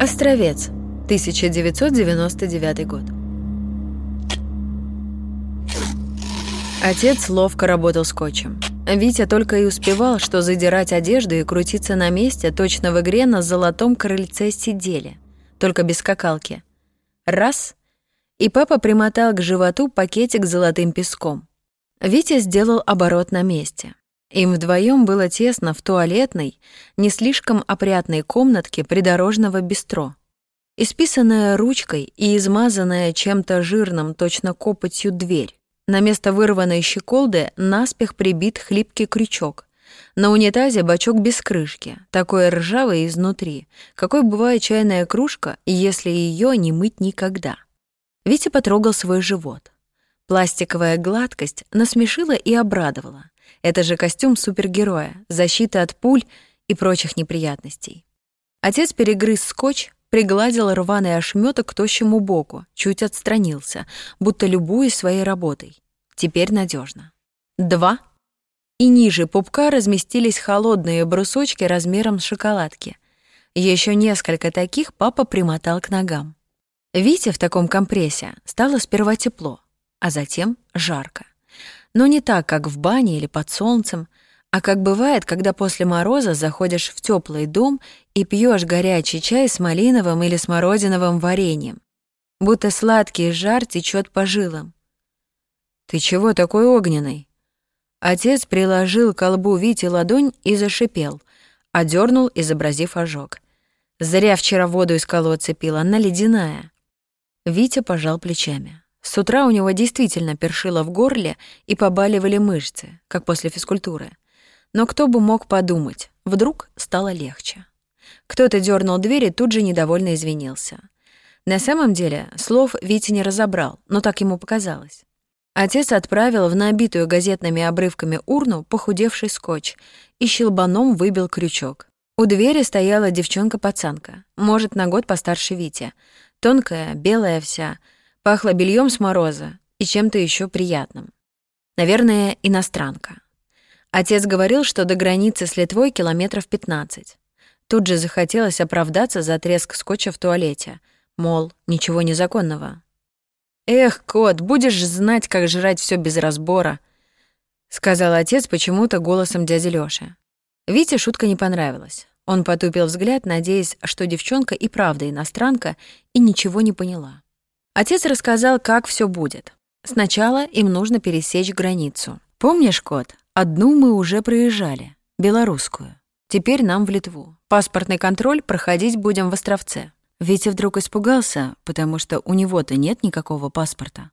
Островец, 1999 год. Отец ловко работал скотчем. Витя только и успевал, что задирать одежду и крутиться на месте, точно в игре на золотом крыльце сидели, только без скакалки. Раз — и папа примотал к животу пакетик с золотым песком. Витя сделал оборот на месте. Им вдвоем было тесно в туалетной, не слишком опрятной комнатке придорожного бистро. Исписанная ручкой и измазанная чем-то жирным, точно копотью, дверь. На место вырванной щеколды наспех прибит хлипкий крючок. На унитазе бачок без крышки, такой ржавый изнутри, какой бывает чайная кружка, если ее не мыть никогда. Витя потрогал свой живот. Пластиковая гладкость насмешила и обрадовала. Это же костюм супергероя, защита от пуль и прочих неприятностей. Отец перегрыз скотч, пригладил рваный ошметок к тощему боку, чуть отстранился, будто любуясь своей работой. Теперь надежно. Два. И ниже пупка разместились холодные брусочки размером с шоколадки. Еще несколько таких папа примотал к ногам. Вите в таком компрессе стало сперва тепло, а затем жарко. Но не так, как в бане или под солнцем, а как бывает, когда после мороза заходишь в теплый дом и пьешь горячий чай с малиновым или смородиновым вареньем. Будто сладкий жар течет по жилам. «Ты чего такой огненный?» Отец приложил к колбу Вити ладонь и зашипел, одернул, изобразив ожог. «Зря вчера воду из колодца пил, она ледяная». Витя пожал плечами. С утра у него действительно першило в горле и побаливали мышцы, как после физкультуры. Но кто бы мог подумать, вдруг стало легче. Кто-то дернул дверь и тут же недовольно извинился. На самом деле, слов Витя не разобрал, но так ему показалось. Отец отправил в набитую газетными обрывками урну похудевший скотч и щелбаном выбил крючок. У двери стояла девчонка-пацанка, может, на год постарше Вити. Тонкая, белая вся, пахла бельем с мороза и чем-то еще приятным. Наверное, иностранка. Отец говорил, что до границы с Литвой километров 15. Тут же захотелось оправдаться за треск скотча в туалете. Мол, ничего незаконного. «Эх, кот, будешь знать, как жрать все без разбора», — сказал отец почему-то голосом дяди Лёши. Вите шутка не понравилась. Он потупил взгляд, надеясь, что девчонка и правда иностранка, и ничего не поняла. Отец рассказал, как все будет. Сначала им нужно пересечь границу. «Помнишь, кот, Одну мы уже проезжали, белорусскую. Теперь нам в Литву. Паспортный контроль проходить будем в Островце. Витя вдруг испугался, потому что у него-то нет никакого паспорта.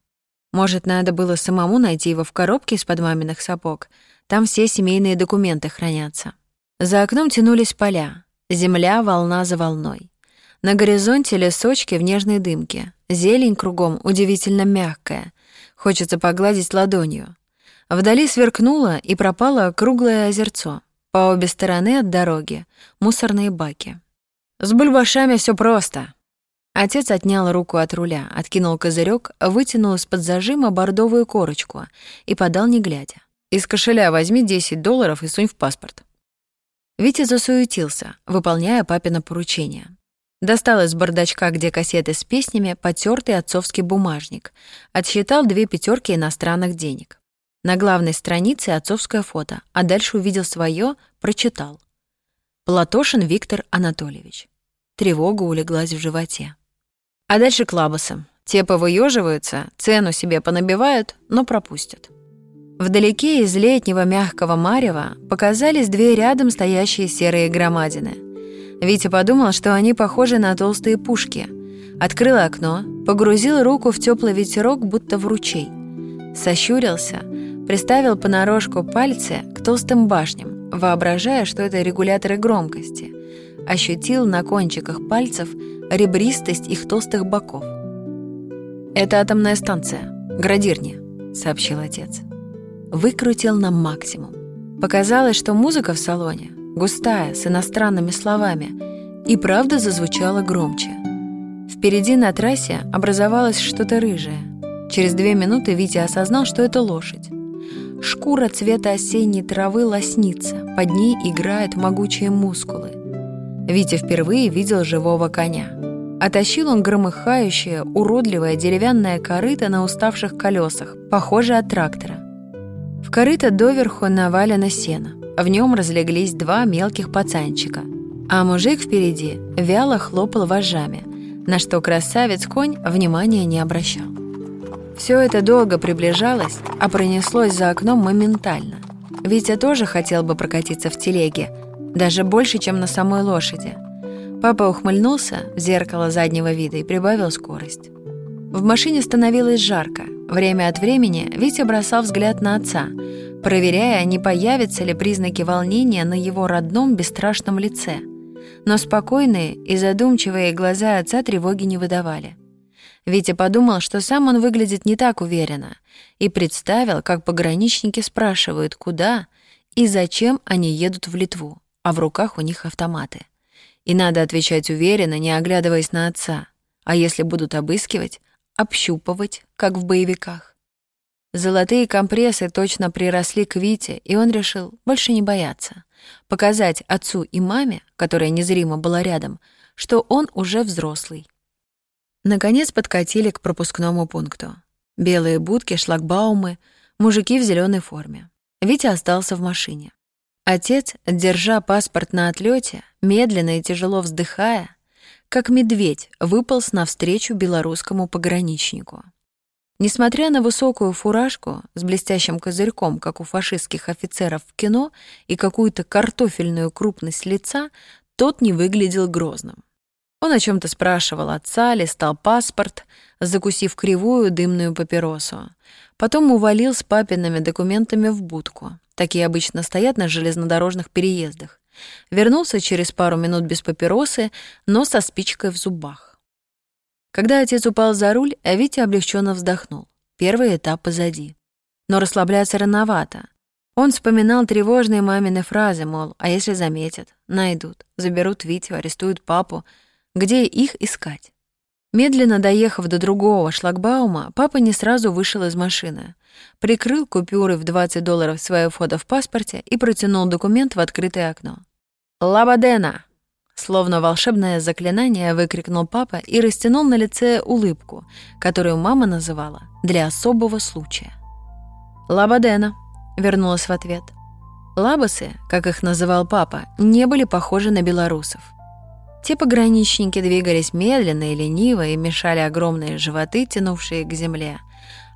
Может, надо было самому найти его в коробке из-под маминых сапог. Там все семейные документы хранятся. За окном тянулись поля. Земля волна за волной. На горизонте лесочки в нежной дымке. Зелень кругом удивительно мягкая. Хочется погладить ладонью. Вдали сверкнуло и пропало круглое озерцо. По обе стороны от дороги — мусорные баки. «С бульбашами все просто». Отец отнял руку от руля, откинул козырек, вытянул из-под зажима бордовую корочку и подал не глядя. «Из кошеля возьми 10 долларов и сунь в паспорт». Витя засуетился, выполняя папино поручение. Достал из бардачка, где кассеты с песнями, потертый отцовский бумажник. Отсчитал две пятерки иностранных денег. На главной странице отцовское фото, а дальше увидел свое, прочитал. Платошин Виктор Анатольевич. Тревога улеглась в животе. А дальше клабасом. Те повыёживаются, цену себе понабивают, но пропустят. Вдалеке из летнего мягкого марева показались две рядом стоящие серые громадины. Витя подумал, что они похожи на толстые пушки. Открыл окно, погрузил руку в теплый ветерок, будто в ручей. Сощурился — Приставил понарошку пальцы к толстым башням, воображая, что это регуляторы громкости. Ощутил на кончиках пальцев ребристость их толстых боков. «Это атомная станция. Градирни», — сообщил отец. Выкрутил на максимум. Показалось, что музыка в салоне, густая, с иностранными словами, и правда зазвучала громче. Впереди на трассе образовалось что-то рыжее. Через две минуты Витя осознал, что это лошадь. Шкура цвета осенней травы лоснится, под ней играют могучие мускулы. Витя впервые видел живого коня. Отащил он громыхающее, уродливое деревянное корыто на уставших колесах, похожее от трактора. В корыто доверху навалено сено. В нем разлеглись два мелких пацанчика. А мужик впереди вяло хлопал вожжами, на что красавец-конь внимания не обращал. Все это долго приближалось, а пронеслось за окном моментально. Витя тоже хотел бы прокатиться в телеге, даже больше, чем на самой лошади. Папа ухмыльнулся в зеркало заднего вида и прибавил скорость. В машине становилось жарко. Время от времени Витя бросал взгляд на отца, проверяя, не появятся ли признаки волнения на его родном бесстрашном лице. Но спокойные и задумчивые глаза отца тревоги не выдавали. Витя подумал, что сам он выглядит не так уверенно, и представил, как пограничники спрашивают, куда и зачем они едут в Литву, а в руках у них автоматы. И надо отвечать уверенно, не оглядываясь на отца. А если будут обыскивать, общупывать, как в боевиках. Золотые компрессы точно приросли к Вите, и он решил больше не бояться. Показать отцу и маме, которая незримо была рядом, что он уже взрослый. Наконец подкатили к пропускному пункту. Белые будки, шлагбаумы, мужики в зеленой форме. Витя остался в машине. Отец, держа паспорт на отлете, медленно и тяжело вздыхая, как медведь выполз навстречу белорусскому пограничнику. Несмотря на высокую фуражку с блестящим козырьком, как у фашистских офицеров в кино, и какую-то картофельную крупность лица, тот не выглядел грозным. Он о чем то спрашивал отца, листал паспорт, закусив кривую дымную папиросу. Потом увалил с папиными документами в будку. Такие обычно стоят на железнодорожных переездах. Вернулся через пару минут без папиросы, но со спичкой в зубах. Когда отец упал за руль, Витя облегченно вздохнул. Первый этап позади. Но расслабляться рановато. Он вспоминал тревожные мамины фразы, мол, а если заметят, найдут, заберут Витю, арестуют папу — где их искать. Медленно доехав до другого шлагбаума, папа не сразу вышел из машины. Прикрыл купюры в 20 долларов свое фото в паспорте и протянул документ в открытое окно. «Лабадена!» Словно волшебное заклинание выкрикнул папа и растянул на лице улыбку, которую мама называла «для особого случая». «Лабадена», — вернулась в ответ. Лабасы, как их называл папа, не были похожи на белорусов — те пограничники двигались медленно и лениво и мешали огромные животы, тянувшие к земле.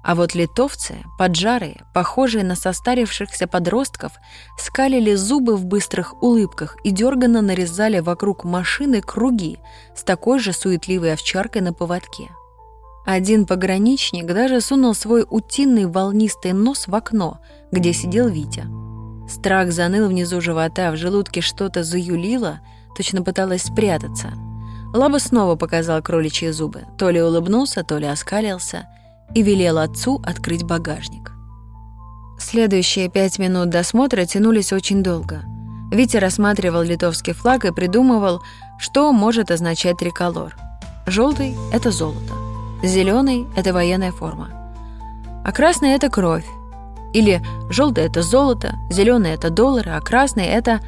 А вот литовцы, поджарые, похожие на состарившихся подростков, скалили зубы в быстрых улыбках и дерганно нарезали вокруг машины круги с такой же суетливой овчаркой на поводке. Один пограничник даже сунул свой утиный волнистый нос в окно, где сидел Витя. Страх заныл внизу живота, в желудке что-то заюлило — точно пыталась спрятаться. Лаба снова показал кроличьи зубы, то ли улыбнулся, то ли оскалился, и велел отцу открыть багажник. Следующие пять минут досмотра тянулись очень долго. Витя рассматривал литовский флаг и придумывал, что может означать триколор. Желтый — это золото, зеленый — это военная форма, а красный — это кровь. Или желтый — это золото, зеленый — это доллары, а красный — это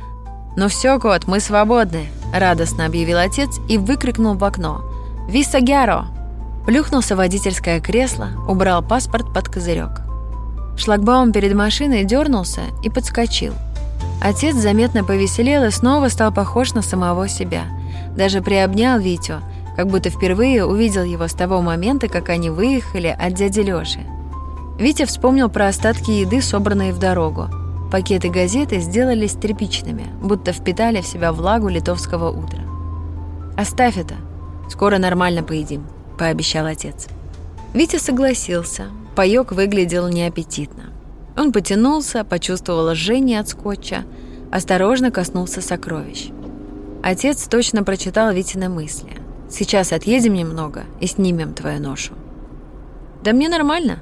«Ну все, кот, мы свободны», — радостно объявил отец и выкрикнул в окно. «Виса Гяро!» Плюхнулся в водительское кресло, убрал паспорт под козырек. Шлагбаум перед машиной дернулся и подскочил. Отец заметно повеселел и снова стал похож на самого себя. Даже приобнял Витю, как будто впервые увидел его с того момента, как они выехали от дяди Лёши. Витя вспомнил про остатки еды, собранные в дорогу. Пакеты газеты сделались тряпичными, будто впитали в себя влагу литовского утра. «Оставь это. Скоро нормально поедим», — пообещал отец. Витя согласился. Паёк выглядел неаппетитно. Он потянулся, почувствовал жжение от скотча, осторожно коснулся сокровищ. Отец точно прочитал Витины мысли. «Сейчас отъедем немного и снимем твою ношу». «Да мне нормально».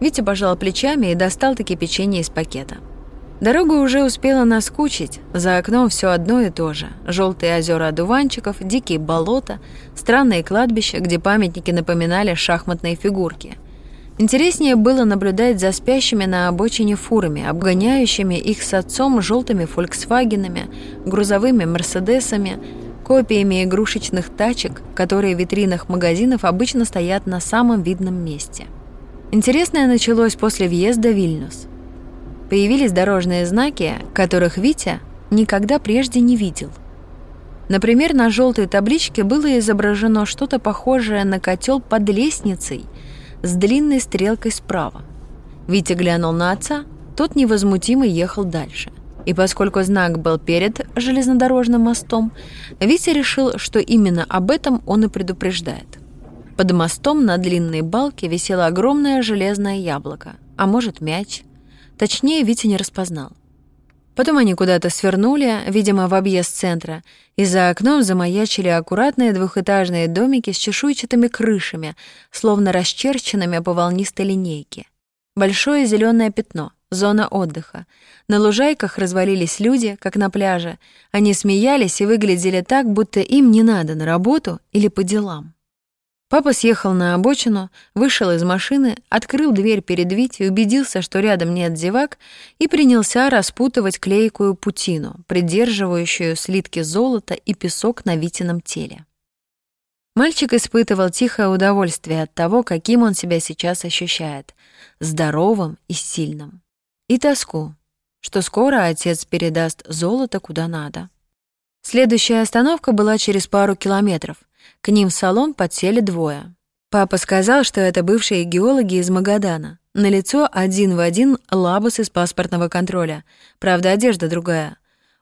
Витя пожал плечами и достал таки печенье из пакета. Дорога уже успела наскучить, за окном все одно и то же. Желтые озера одуванчиков, дикие болота, странные кладбища, где памятники напоминали шахматные фигурки. Интереснее было наблюдать за спящими на обочине фурами, обгоняющими их с отцом желтыми фольксвагенами, грузовыми мерседесами, копиями игрушечных тачек, которые в витринах магазинов обычно стоят на самом видном месте. Интересное началось после въезда в Вильнюс. Появились дорожные знаки, которых Витя никогда прежде не видел. Например, на желтой табличке было изображено что-то похожее на котел под лестницей с длинной стрелкой справа. Витя глянул на отца, тот невозмутимо ехал дальше. И поскольку знак был перед железнодорожным мостом, Витя решил, что именно об этом он и предупреждает. Под мостом на длинной балке висело огромное железное яблоко, а может мяч. Точнее, Витя не распознал. Потом они куда-то свернули, видимо, в объезд центра, и за окном замаячили аккуратные двухэтажные домики с чешуйчатыми крышами, словно расчерченными по волнистой линейке. Большое зеленое пятно, зона отдыха. На лужайках развалились люди, как на пляже. Они смеялись и выглядели так, будто им не надо на работу или по делам. Папа съехал на обочину, вышел из машины, открыл дверь перед Витей, убедился, что рядом нет зевак, и принялся распутывать клейкую путину, придерживающую слитки золота и песок на Витином теле. Мальчик испытывал тихое удовольствие от того, каким он себя сейчас ощущает — здоровым и сильным. И тоску, что скоро отец передаст золото куда надо. Следующая остановка была через пару километров. К ним в салон подсели двое. Папа сказал, что это бывшие геологи из Магадана. На лицо один в один лабус из паспортного контроля. Правда, одежда другая.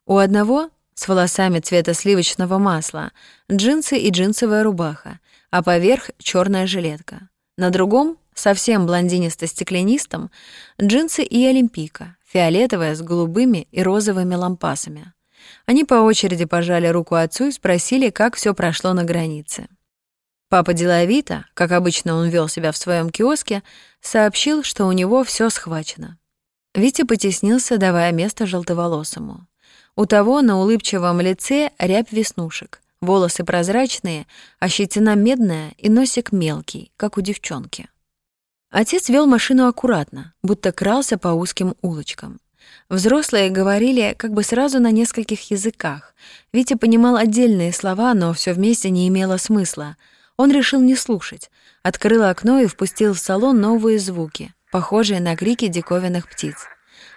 У одного с волосами цвета сливочного масла, джинсы и джинсовая рубаха, а поверх черная жилетка. На другом, совсем блондинисто-стеклянистом, джинсы и олимпийка, фиолетовая с голубыми и розовыми лампасами. Они по очереди пожали руку отцу и спросили, как все прошло на границе. Папа деловито, как обычно он вел себя в своем киоске, сообщил, что у него все схвачено. Витя потеснился, давая место желтоволосому. У того на улыбчивом лице рябь веснушек, волосы прозрачные, а щетина медная и носик мелкий, как у девчонки. Отец вел машину аккуратно, будто крался по узким улочкам. Взрослые говорили как бы сразу на нескольких языках. Витя понимал отдельные слова, но все вместе не имело смысла. Он решил не слушать, открыл окно и впустил в салон новые звуки, похожие на крики диковинных птиц.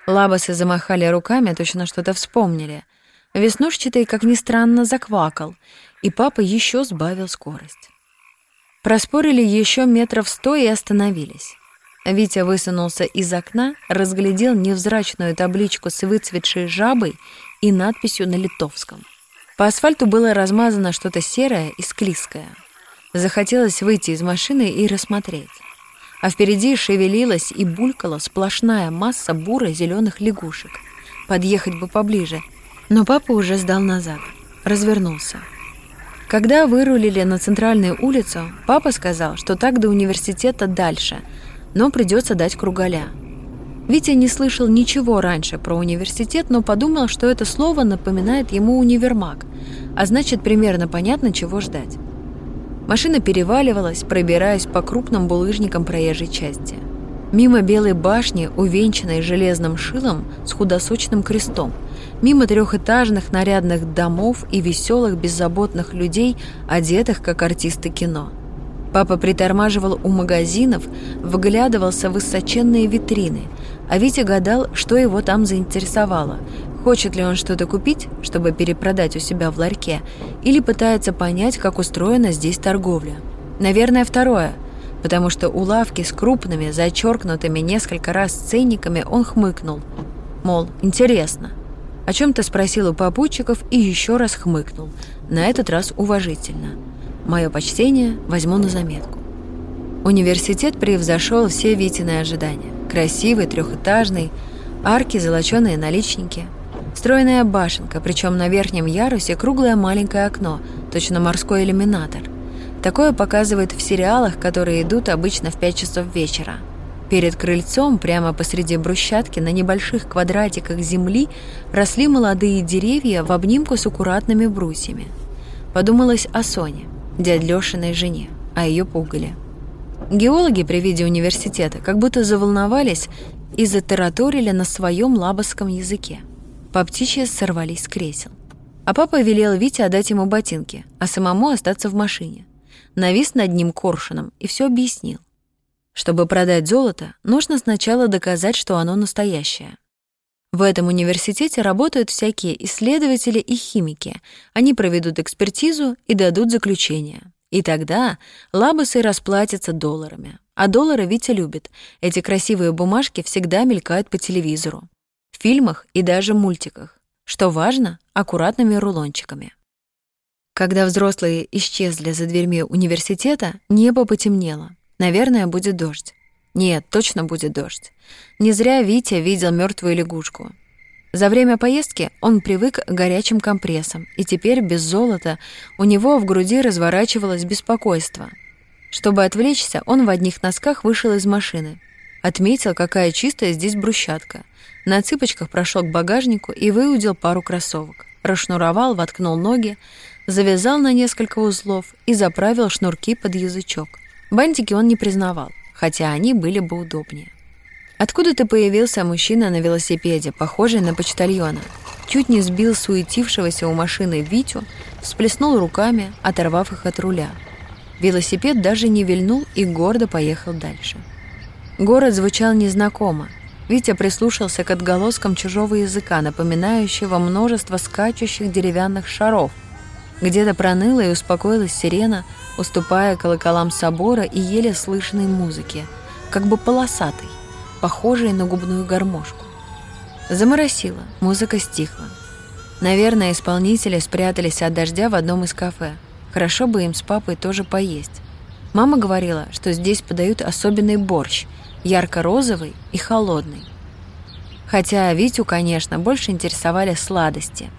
Лабасы замахали руками, точно что-то вспомнили. Веснушчатый, как ни странно, заквакал, и папа еще сбавил скорость. Проспорили еще метров сто и остановились. Витя высунулся из окна, разглядел невзрачную табличку с выцветшей жабой и надписью на литовском. По асфальту было размазано что-то серое и склизкое. Захотелось выйти из машины и рассмотреть. А впереди шевелилась и булькала сплошная масса буро зеленых лягушек. Подъехать бы поближе. Но папа уже сдал назад. Развернулся. Когда вырулили на центральную улицу, папа сказал, что так до университета дальше — но придется дать кругаля. Витя не слышал ничего раньше про университет, но подумал, что это слово напоминает ему универмаг, а значит, примерно понятно, чего ждать. Машина переваливалась, пробираясь по крупным булыжникам проезжей части. Мимо белой башни, увенчанной железным шилом с худосочным крестом, мимо трехэтажных нарядных домов и веселых беззаботных людей, одетых как артисты кино – Папа притормаживал у магазинов, выглядывался в высоченные витрины, а Витя гадал, что его там заинтересовало. Хочет ли он что-то купить, чтобы перепродать у себя в ларьке, или пытается понять, как устроена здесь торговля. Наверное, второе, потому что у лавки с крупными, зачеркнутыми несколько раз ценниками он хмыкнул. Мол, интересно. О чем-то спросил у попутчиков и еще раз хмыкнул, на этот раз уважительно – Мое почтение возьму на заметку. Университет превзошел все Витины ожидания. Красивый, трехэтажный, арки, золоченые наличники, стройная башенка, причем на верхнем ярусе круглое маленькое окно, точно морской иллюминатор. Такое показывают в сериалах, которые идут обычно в 5 часов вечера. Перед крыльцом, прямо посреди брусчатки, на небольших квадратиках земли росли молодые деревья в обнимку с аккуратными брусьями. Подумалось о Соне – дядь Лёшиной жене, а ее пугали. Геологи при виде университета как будто заволновались и затараторили на своем лабосском языке. По птичьи сорвались с кресел. А папа велел Вите отдать ему ботинки, а самому остаться в машине. Навис над ним коршуном и все объяснил. Чтобы продать золото, нужно сначала доказать, что оно настоящее. В этом университете работают всякие исследователи и химики. Они проведут экспертизу и дадут заключение. И тогда лабасы расплатятся долларами. А доллары Витя любит. Эти красивые бумажки всегда мелькают по телевизору. В фильмах и даже мультиках. Что важно, аккуратными рулончиками. Когда взрослые исчезли за дверьми университета, небо потемнело. Наверное, будет дождь. Нет, точно будет дождь. Не зря Витя видел мертвую лягушку. За время поездки он привык к горячим компрессам, и теперь без золота у него в груди разворачивалось беспокойство. Чтобы отвлечься, он в одних носках вышел из машины. Отметил, какая чистая здесь брусчатка. На цыпочках прошел к багажнику и выудил пару кроссовок. Расшнуровал, воткнул ноги, завязал на несколько узлов и заправил шнурки под язычок. Бантики он не признавал, хотя они были бы удобнее. Откуда-то появился мужчина на велосипеде, похожий на почтальона. Чуть не сбил суетившегося у машины Витю, всплеснул руками, оторвав их от руля. Велосипед даже не вильнул и гордо поехал дальше. Город звучал незнакомо. Витя прислушался к отголоскам чужого языка, напоминающего множество скачущих деревянных шаров. Где-то проныла и успокоилась сирена, уступая колоколам собора и еле слышной музыке, как бы полосатой, похожей на губную гармошку. Заморосило, музыка стихла. Наверное, исполнители спрятались от дождя в одном из кафе. Хорошо бы им с папой тоже поесть. Мама говорила, что здесь подают особенный борщ, ярко-розовый и холодный. Хотя Витю, конечно, больше интересовали сладости.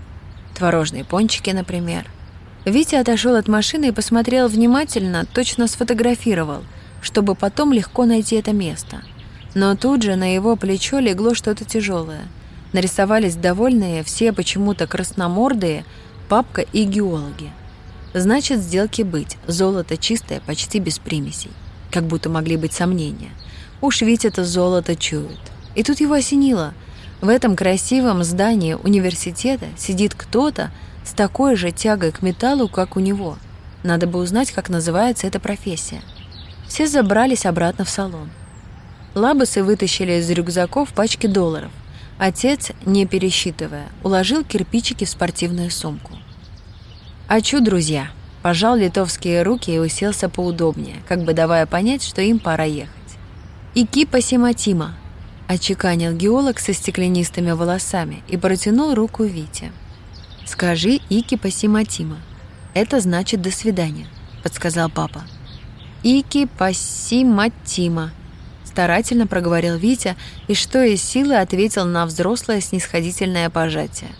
Творожные пончики, например – Витя отошел от машины и посмотрел внимательно, точно сфотографировал, чтобы потом легко найти это место. Но тут же на его плечо легло что-то тяжелое. Нарисовались довольные, все почему-то красномордые, папка и геологи. Значит, сделки быть, золото чистое, почти без примесей. Как будто могли быть сомнения. Уж ведь это золото чует. И тут его осенило. В этом красивом здании университета сидит кто-то, с такой же тягой к металлу, как у него. Надо бы узнать, как называется эта профессия. Все забрались обратно в салон. Лабасы вытащили из рюкзаков пачки долларов. Отец, не пересчитывая, уложил кирпичики в спортивную сумку. «А чу, друзья!» Пожал литовские руки и уселся поудобнее, как бы давая понять, что им пора ехать. «Ики пасиматима!» — очеканил геолог со стеклянистыми волосами и протянул руку Вите. «Скажи Ики Пасиматима. Это значит «до свидания», — подсказал папа. «Ики Пасиматима», — старательно проговорил Витя и что из силы ответил на взрослое снисходительное пожатие.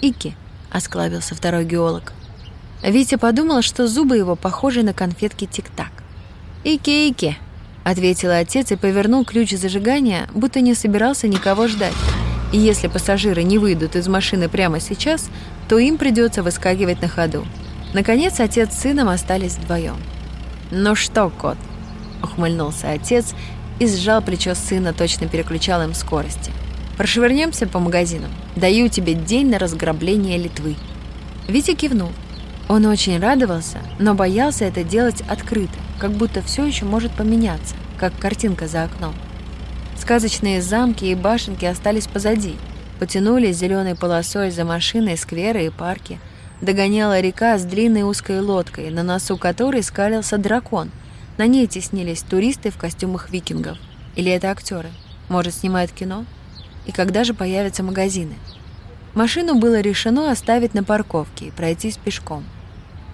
«Ики», — осклабился второй геолог. Витя подумал, что зубы его похожи на конфетки тик-так. «Ики-ики», — ответил отец и повернул ключ зажигания, будто не собирался никого ждать. И если пассажиры не выйдут из машины прямо сейчас, то им придется выскакивать на ходу. Наконец, отец с сыном остались вдвоем. «Ну что, кот?» — ухмыльнулся отец и сжал плечо сына, точно переключал им скорости. «Прошвырнемся по магазинам. Даю тебе день на разграбление Литвы». Витя кивнул. Он очень радовался, но боялся это делать открыто, как будто все еще может поменяться, как картинка за окном. Сказочные замки и башенки остались позади — потянулись зеленой полосой за машиной скверы и парки. Догоняла река с длинной узкой лодкой, на носу которой скалился дракон. На ней теснились туристы в костюмах викингов. Или это актеры? Может, снимают кино? И когда же появятся магазины? Машину было решено оставить на парковке и пройтись пешком.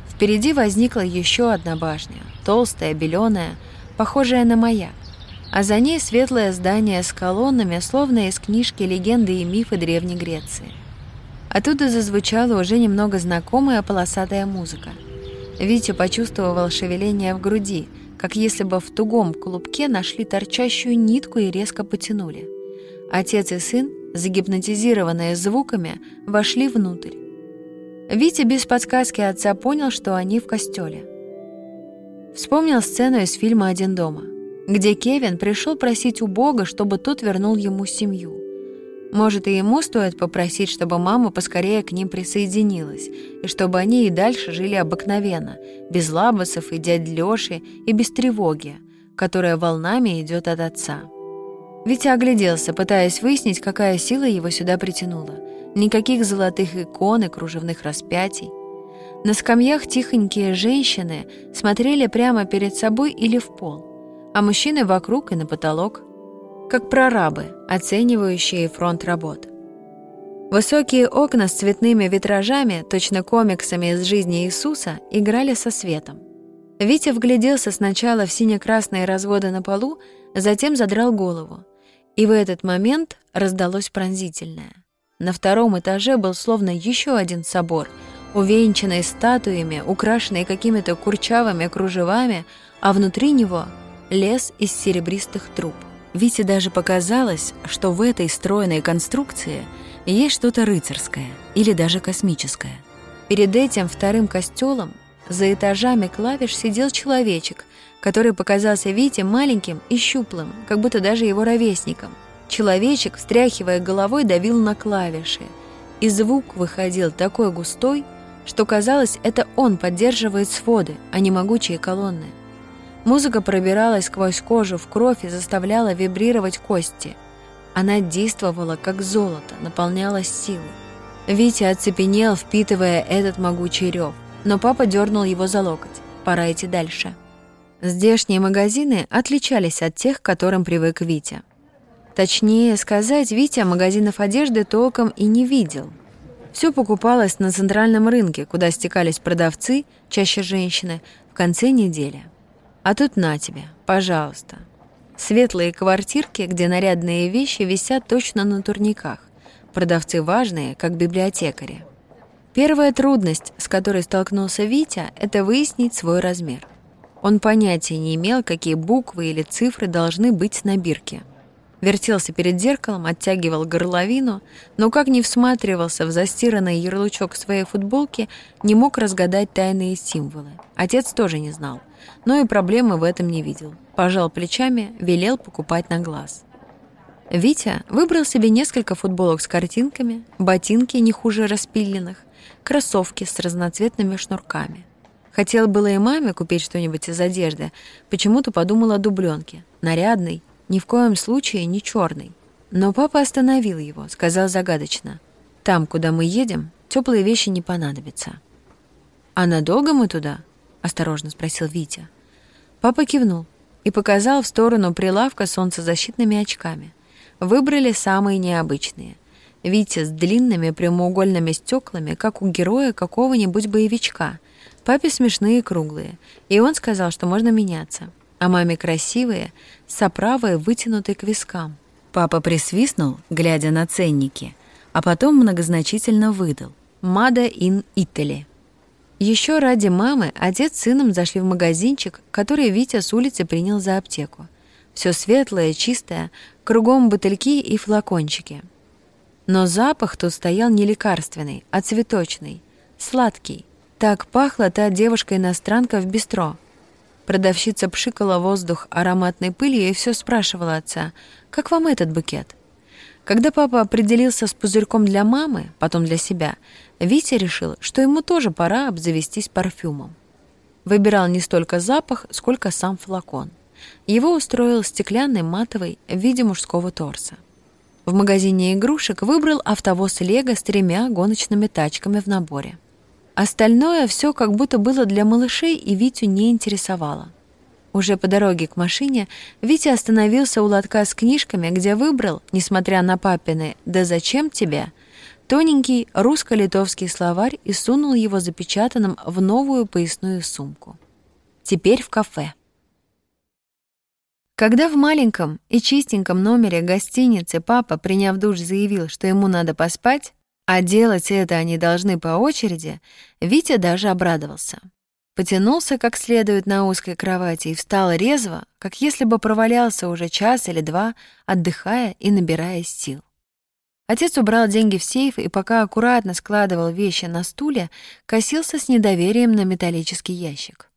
Впереди возникла еще одна башня, толстая, беленая, похожая на маяк а за ней светлое здание с колоннами, словно из книжки «Легенды и мифы Древней Греции». Оттуда зазвучала уже немного знакомая полосатая музыка. Витя почувствовал шевеление в груди, как если бы в тугом клубке нашли торчащую нитку и резко потянули. Отец и сын, загипнотизированные звуками, вошли внутрь. Витя без подсказки отца понял, что они в костеле. Вспомнил сцену из фильма «Один дома» где Кевин пришел просить у Бога, чтобы тот вернул ему семью. Может, и ему стоит попросить, чтобы мама поскорее к ним присоединилась, и чтобы они и дальше жили обыкновенно, без лабосов и дядь Лёши, и без тревоги, которая волнами идет от отца. Витя огляделся, пытаясь выяснить, какая сила его сюда притянула. Никаких золотых икон и кружевных распятий. На скамьях тихонькие женщины смотрели прямо перед собой или в пол, а мужчины вокруг и на потолок как прорабы, оценивающие фронт работ. Высокие окна с цветными витражами, точно комиксами из жизни Иисуса, играли со светом. Витя вгляделся сначала в сине-красные разводы на полу, затем задрал голову. И в этот момент раздалось пронзительное. На втором этаже был словно еще один собор, увенчанный статуями, украшенный какими-то курчавыми кружевами, а внутри него — лес из серебристых труб. Вите даже показалось, что в этой стройной конструкции есть что-то рыцарское или даже космическое. Перед этим вторым костелом за этажами клавиш сидел человечек, который показался Вите маленьким и щуплым, как будто даже его ровесником. Человечек, встряхивая головой, давил на клавиши, и звук выходил такой густой, что казалось, это он поддерживает своды, а не могучие колонны. Музыка пробиралась сквозь кожу в кровь и заставляла вибрировать кости. Она действовала как золото, наполнялась силой. Витя оцепенел, впитывая этот могучий рев, но папа дернул его за локоть. Пора идти дальше. Здешние магазины отличались от тех, к которым привык Витя. Точнее сказать, Витя магазинов одежды толком и не видел. Все покупалось на центральном рынке, куда стекались продавцы, чаще женщины, в конце недели. А тут на тебе, пожалуйста. Светлые квартирки, где нарядные вещи висят точно на турниках. Продавцы важные, как библиотекари. Первая трудность, с которой столкнулся Витя, это выяснить свой размер. Он понятия не имел, какие буквы или цифры должны быть на бирке – Вертелся перед зеркалом, оттягивал горловину, но как не всматривался в застиранный ярлычок своей футболки, не мог разгадать тайные символы. Отец тоже не знал, но и проблемы в этом не видел. Пожал плечами, велел покупать на глаз. Витя выбрал себе несколько футболок с картинками, ботинки не хуже распиленных, кроссовки с разноцветными шнурками. Хотел было и маме купить что-нибудь из одежды, почему-то подумал о дубленке, нарядной, ни в коем случае не черный. Но папа остановил его, сказал загадочно. «Там, куда мы едем, теплые вещи не понадобятся». «А надолго мы туда?» — осторожно спросил Витя. Папа кивнул и показал в сторону прилавка солнцезащитными очками. Выбрали самые необычные. Витя с длинными прямоугольными стеклами, как у героя какого-нибудь боевичка. Папе смешные круглые, и он сказал, что можно меняться а маме красивые, с оправой, вытянутой к вискам. Папа присвистнул, глядя на ценники, а потом многозначительно выдал «Мада ин Итали». Еще ради мамы отец с сыном зашли в магазинчик, который Витя с улицы принял за аптеку. Все светлое, чистое, кругом бутыльки и флакончики. Но запах тут стоял не лекарственный, а цветочный, сладкий. Так пахла та девушка-иностранка в бистро — Продавщица пшикала воздух ароматной пылью и все спрашивала отца, «Как вам этот букет?» Когда папа определился с пузырьком для мамы, потом для себя, Витя решил, что ему тоже пора обзавестись парфюмом. Выбирал не столько запах, сколько сам флакон. Его устроил стеклянный матовый в виде мужского торса. В магазине игрушек выбрал автовоз Лего с тремя гоночными тачками в наборе. Остальное все как будто было для малышей и Витю не интересовало. Уже по дороге к машине Витя остановился у лотка с книжками, где выбрал, несмотря на папины «Да зачем тебе?», тоненький русско-литовский словарь и сунул его запечатанным в новую поясную сумку. Теперь в кафе. Когда в маленьком и чистеньком номере гостиницы папа, приняв душ, заявил, что ему надо поспать, а делать это они должны по очереди, Витя даже обрадовался. Потянулся как следует на узкой кровати и встал резво, как если бы провалялся уже час или два, отдыхая и набирая сил. Отец убрал деньги в сейф и пока аккуратно складывал вещи на стуле, косился с недоверием на металлический ящик.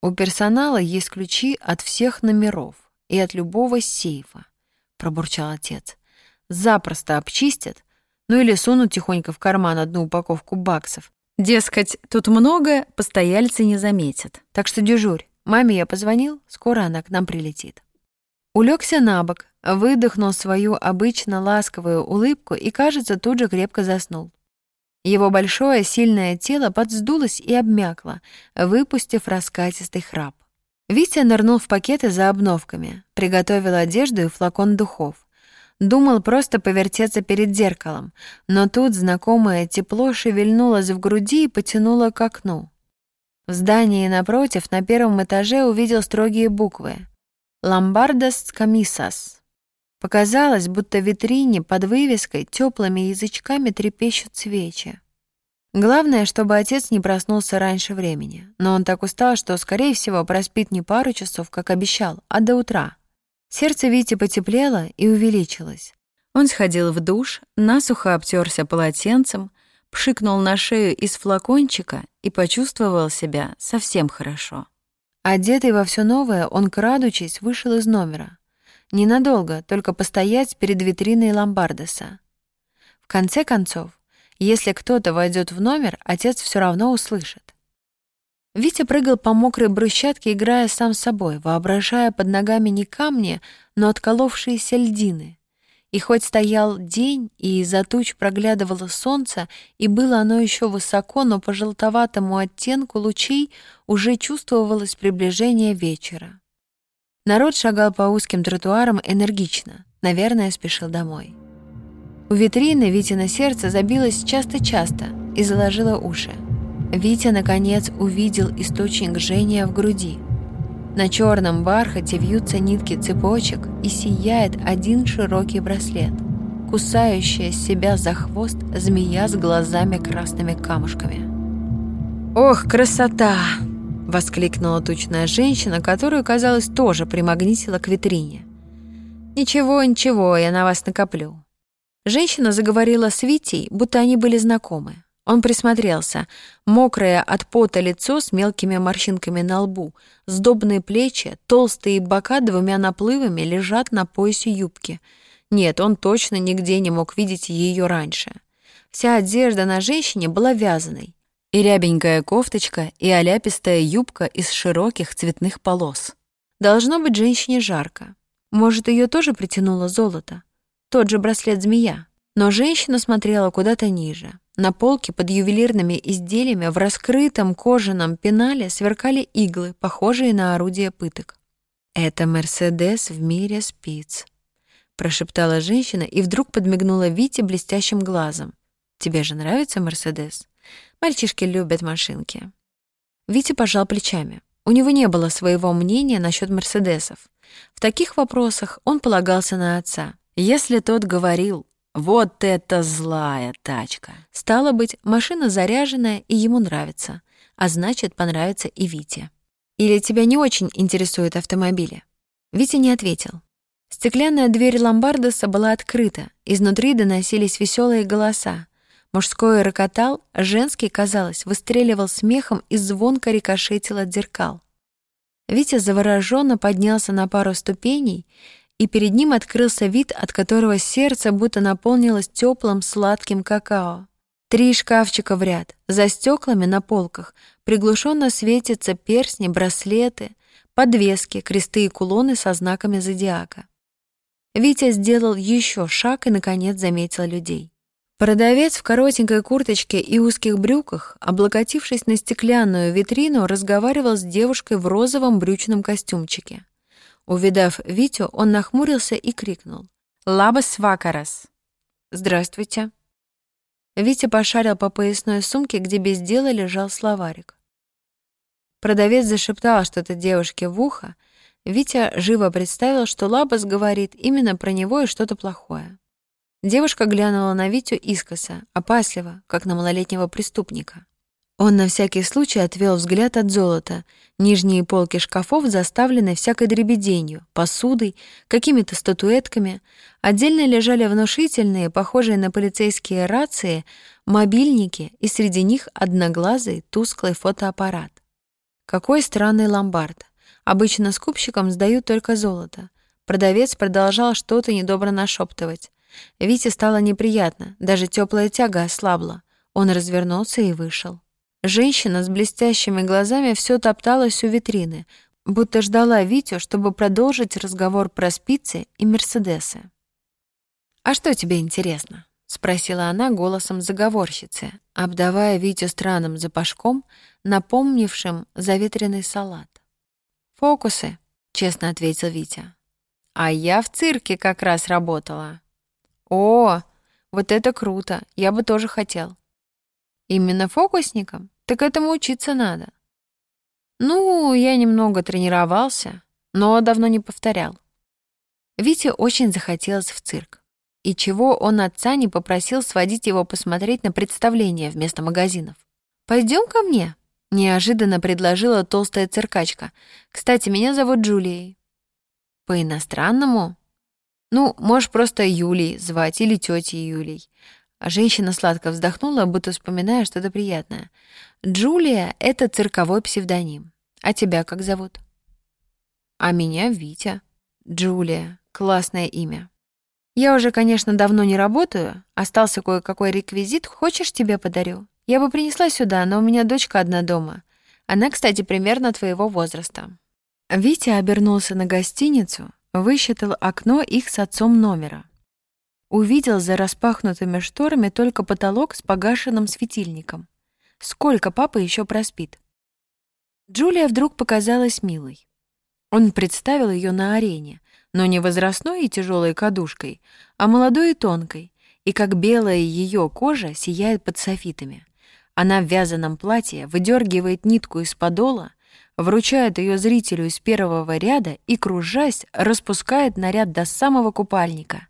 У персонала есть ключи от всех номеров и от любого сейфа, пробурчал отец. запросто обчистят, ну или сунут тихонько в карман одну упаковку баксов. Дескать, тут много, постояльцы не заметят. Так что дежурь. Маме я позвонил, скоро она к нам прилетит. Улегся на бок, выдохнул свою обычно ласковую улыбку и, кажется, тут же крепко заснул. Его большое, сильное тело подсдулось и обмякло, выпустив раскатистый храп. Витя нырнул в пакеты за обновками, приготовил одежду и флакон духов. Думал просто повертеться перед зеркалом, но тут знакомое тепло шевельнулось в груди и потянуло к окну. В здании напротив на первом этаже увидел строгие буквы «Ламбардас Камисас». Показалось, будто в витрине под вывеской теплыми язычками трепещут свечи. Главное, чтобы отец не проснулся раньше времени. Но он так устал, что, скорее всего, проспит не пару часов, как обещал, а до утра. Сердце Вити потеплело и увеличилось. Он сходил в душ, насухо обтерся полотенцем, пшикнул на шею из флакончика и почувствовал себя совсем хорошо. Одетый во все новое, он, крадучись, вышел из номера. Ненадолго, только постоять перед витриной Ломбардеса. В конце концов, если кто-то войдет в номер, отец все равно услышит. Витя прыгал по мокрой брусчатке, играя сам с собой, воображая под ногами не камни, но отколовшиеся льдины. И хоть стоял день, и из-за туч проглядывало солнце, и было оно еще высоко, но по желтоватому оттенку лучей уже чувствовалось приближение вечера. Народ шагал по узким тротуарам энергично, наверное, спешил домой. У витрины Витя на сердце забилось часто-часто и заложило уши. Витя, наконец, увидел источник жжения в груди. На черном бархате вьются нитки цепочек и сияет один широкий браслет, кусающая себя за хвост змея с глазами красными камушками. «Ох, красота!» — воскликнула тучная женщина, которую, казалось, тоже примагнитила к витрине. «Ничего, ничего, я на вас накоплю. Женщина заговорила с Витей, будто они были знакомы. Он присмотрелся. Мокрое от пота лицо с мелкими морщинками на лбу, сдобные плечи, толстые бока двумя наплывами лежат на поясе юбки. Нет, он точно нигде не мог видеть ее раньше. Вся одежда на женщине была вязаной. И рябенькая кофточка, и оляпистая юбка из широких цветных полос. Должно быть женщине жарко. Может, ее тоже притянуло золото? тот же браслет-змея. Но женщина смотрела куда-то ниже. На полке под ювелирными изделиями в раскрытом кожаном пенале сверкали иглы, похожие на орудия пыток. «Это Мерседес в мире спиц», — прошептала женщина и вдруг подмигнула Вите блестящим глазом. «Тебе же нравится Мерседес? Мальчишки любят машинки». Витя пожал плечами. У него не было своего мнения насчет Мерседесов. В таких вопросах он полагался на отца. Если тот говорил «Вот это злая тачка!» Стало быть, машина заряженная и ему нравится, а значит, понравится и Вите. Или тебя не очень интересуют автомобили? Витя не ответил. Стеклянная дверь ломбардоса была открыта, изнутри доносились веселые голоса. Мужской рокотал, женский, казалось, выстреливал смехом и звонко рикошетил от зеркал. Витя завороженно поднялся на пару ступеней и перед ним открылся вид, от которого сердце будто наполнилось теплым сладким какао. Три шкафчика в ряд, за стеклами на полках приглушенно светятся перстни, браслеты, подвески, кресты и кулоны со знаками зодиака. Витя сделал еще шаг и, наконец, заметил людей. Продавец в коротенькой курточке и узких брюках, облокотившись на стеклянную витрину, разговаривал с девушкой в розовом брючном костюмчике. Увидав Витю, он нахмурился и крикнул. «Лабас вакарас!» «Здравствуйте!» Витя пошарил по поясной сумке, где без дела лежал словарик. Продавец зашептал что-то девушке в ухо. Витя живо представил, что Лабас говорит именно про него и что-то плохое. Девушка глянула на Витю искоса, опасливо, как на малолетнего преступника. Он на всякий случай отвел взгляд от золота. Нижние полки шкафов заставлены всякой дребеденью, посудой, какими-то статуэтками. Отдельно лежали внушительные, похожие на полицейские рации, мобильники, и среди них одноглазый, тусклый фотоаппарат. Какой странный ломбард. Обычно скупщикам сдают только золото. Продавец продолжал что-то недобро нашептывать. Вите стало неприятно, даже теплая тяга ослабла. Он развернулся и вышел. Женщина с блестящими глазами все топталась у витрины, будто ждала Витю, чтобы продолжить разговор про спицы и Мерседесы. «А что тебе интересно?» — спросила она голосом заговорщицы, обдавая Витю странным запашком, напомнившим заветренный салат. «Фокусы», — честно ответил Витя. «А я в цирке как раз работала». «О, вот это круто, я бы тоже хотел». «Именно фокусником? Так этому учиться надо». «Ну, я немного тренировался, но давно не повторял». Вите очень захотелось в цирк. И чего он отца не попросил сводить его посмотреть на представление вместо магазинов. «Пойдем ко мне», — неожиданно предложила толстая циркачка. «Кстати, меня зовут Джулией». «По-иностранному?» «Ну, можешь просто Юлей звать или тетей Юлей». А женщина сладко вздохнула, будто вспоминая что-то приятное. «Джулия — это цирковой псевдоним. А тебя как зовут?» «А меня Витя». «Джулия. Классное имя». «Я уже, конечно, давно не работаю. Остался кое-какой реквизит. Хочешь, тебе подарю? Я бы принесла сюда, но у меня дочка одна дома. Она, кстати, примерно твоего возраста». Витя обернулся на гостиницу, высчитал окно их с отцом номера. Увидел за распахнутыми шторами только потолок с погашенным светильником. Сколько папа еще проспит? Джулия вдруг показалась милой. Он представил ее на арене, но не возрастной и тяжелой кадушкой, а молодой и тонкой, и как белая ее кожа сияет под софитами. Она в вязаном платье выдергивает нитку из подола, вручает ее зрителю из первого ряда и, кружась, распускает наряд до самого купальника.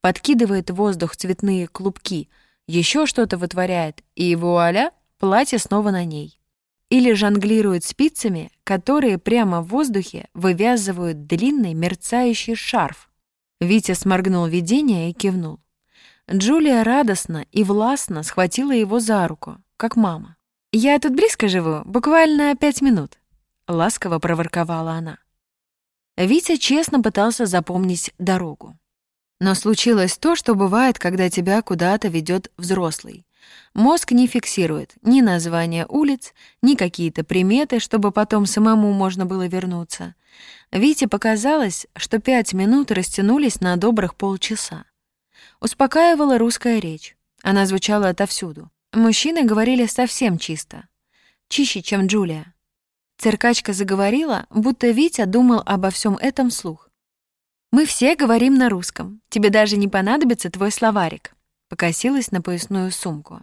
Подкидывает в воздух цветные клубки, еще что-то вытворяет, и вуаля, платье снова на ней. Или жонглирует спицами, которые прямо в воздухе вывязывают длинный мерцающий шарф. Витя сморгнул видение и кивнул. Джулия радостно и властно схватила его за руку, как мама. «Я тут близко живу, буквально пять минут ласково проворковала она. Витя честно пытался запомнить дорогу. Но случилось то, что бывает, когда тебя куда-то ведет взрослый. Мозг не фиксирует ни названия улиц, ни какие-то приметы, чтобы потом самому можно было вернуться. Вите показалось, что пять минут растянулись на добрых полчаса. Успокаивала русская речь. Она звучала отовсюду. Мужчины говорили совсем чисто. Чище, чем Джулия. Циркачка заговорила, будто Витя думал обо всем этом слух. «Мы все говорим на русском. Тебе даже не понадобится твой словарик», — покосилась на поясную сумку.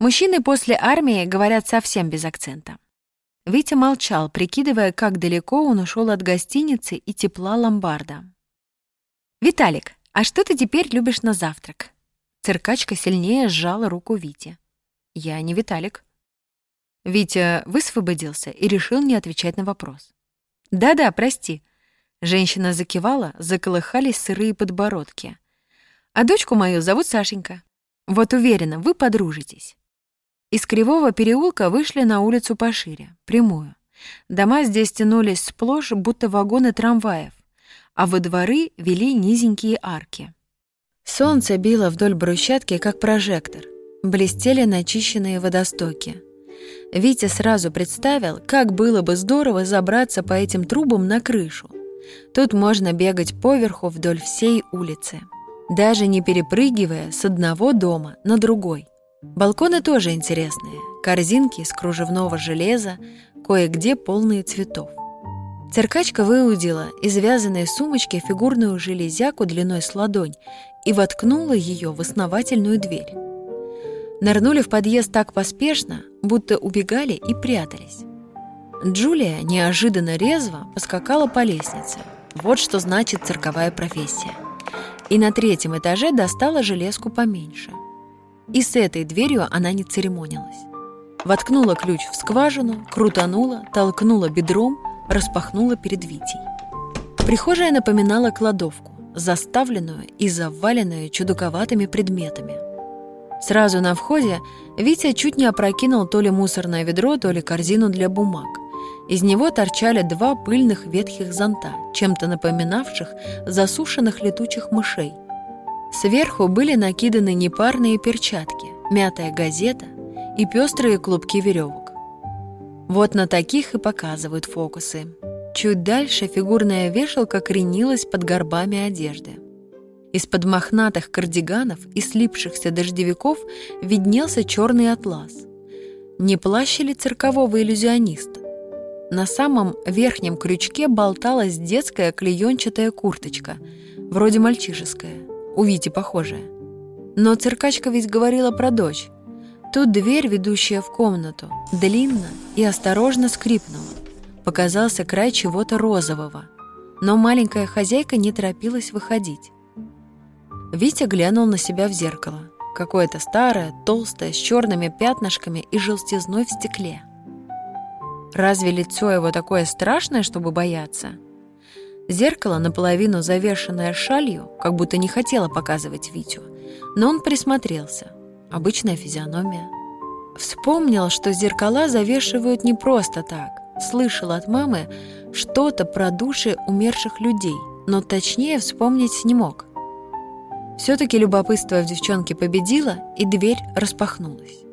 Мужчины после армии говорят совсем без акцента. Витя молчал, прикидывая, как далеко он ушел от гостиницы и тепла ломбарда. «Виталик, а что ты теперь любишь на завтрак?» Циркачка сильнее сжала руку Вити. «Я не Виталик», Витя высвободился и решил не отвечать на вопрос. «Да-да, прости». Женщина закивала, заколыхались сырые подбородки. «А дочку мою зовут Сашенька. Вот уверена, вы подружитесь». Из Кривого переулка вышли на улицу пошире, прямую. Дома здесь тянулись сплошь, будто вагоны трамваев, а во дворы вели низенькие арки. Солнце било вдоль брусчатки, как прожектор. Блестели начищенные водостоки. Витя сразу представил, как было бы здорово забраться по этим трубам на крышу. Тут можно бегать поверху вдоль всей улицы, даже не перепрыгивая с одного дома на другой. Балконы тоже интересные. Корзинки из кружевного железа, кое-где полные цветов. Циркачка выудила из вязаной сумочки фигурную железяку длиной с ладонь и воткнула ее в основательную дверь. Нырнули в подъезд так поспешно, будто убегали и прятались. Джулия неожиданно резво поскакала по лестнице. Вот что значит цирковая профессия. И на третьем этаже достала железку поменьше. И с этой дверью она не церемонилась. Воткнула ключ в скважину, крутанула, толкнула бедром, распахнула перед Витей. Прихожая напоминала кладовку, заставленную и заваленную чудаковатыми предметами. Сразу на входе Витя чуть не опрокинул то ли мусорное ведро, то ли корзину для бумаг. Из него торчали два пыльных ветхих зонта, чем-то напоминавших засушенных летучих мышей. Сверху были накиданы непарные перчатки, мятая газета и пестрые клубки веревок. Вот на таких и показывают фокусы. Чуть дальше фигурная вешалка кренилась под горбами одежды. Из-под мохнатых кардиганов и слипшихся дождевиков виднелся черный атлас. Не плащ ли циркового иллюзиониста? На самом верхнем крючке болталась детская клеенчатая курточка, вроде мальчишеская, у Вити похожая. Но циркачка ведь говорила про дочь. Тут дверь, ведущая в комнату, длинно и осторожно скрипнула показался край чего-то розового, но маленькая хозяйка не торопилась выходить. Витя глянул на себя в зеркало. Какое-то старое, толстое, с черными пятнышками и желтизной в стекле. Разве лицо его такое страшное, чтобы бояться? Зеркало, наполовину завешенное шалью, как будто не хотело показывать Витю, но он присмотрелся. Обычная физиономия. Вспомнил, что зеркала завешивают не просто так слышал от мамы что-то про души умерших людей, но точнее вспомнить не мог. Все-таки любопытство в девчонке победило, и дверь распахнулась.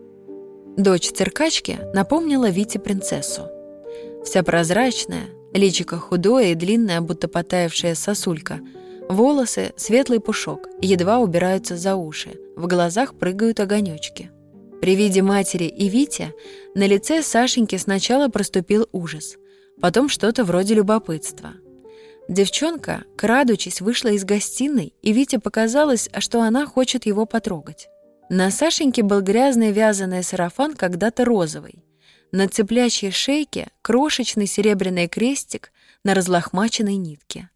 Дочь циркачки напомнила Вите принцессу. Вся прозрачная, личико худое и длинное, будто потаявшая сосулька, волосы, светлый пушок, едва убираются за уши, в глазах прыгают огонечки. При виде матери и Вити на лице Сашеньки сначала проступил ужас, потом что-то вроде любопытства. Девчонка, крадучись, вышла из гостиной, и Вите показалось, что она хочет его потрогать. На Сашеньке был грязный вязаный сарафан, когда-то розовый. На цеплячьей шейке крошечный серебряный крестик на разлохмаченной нитке.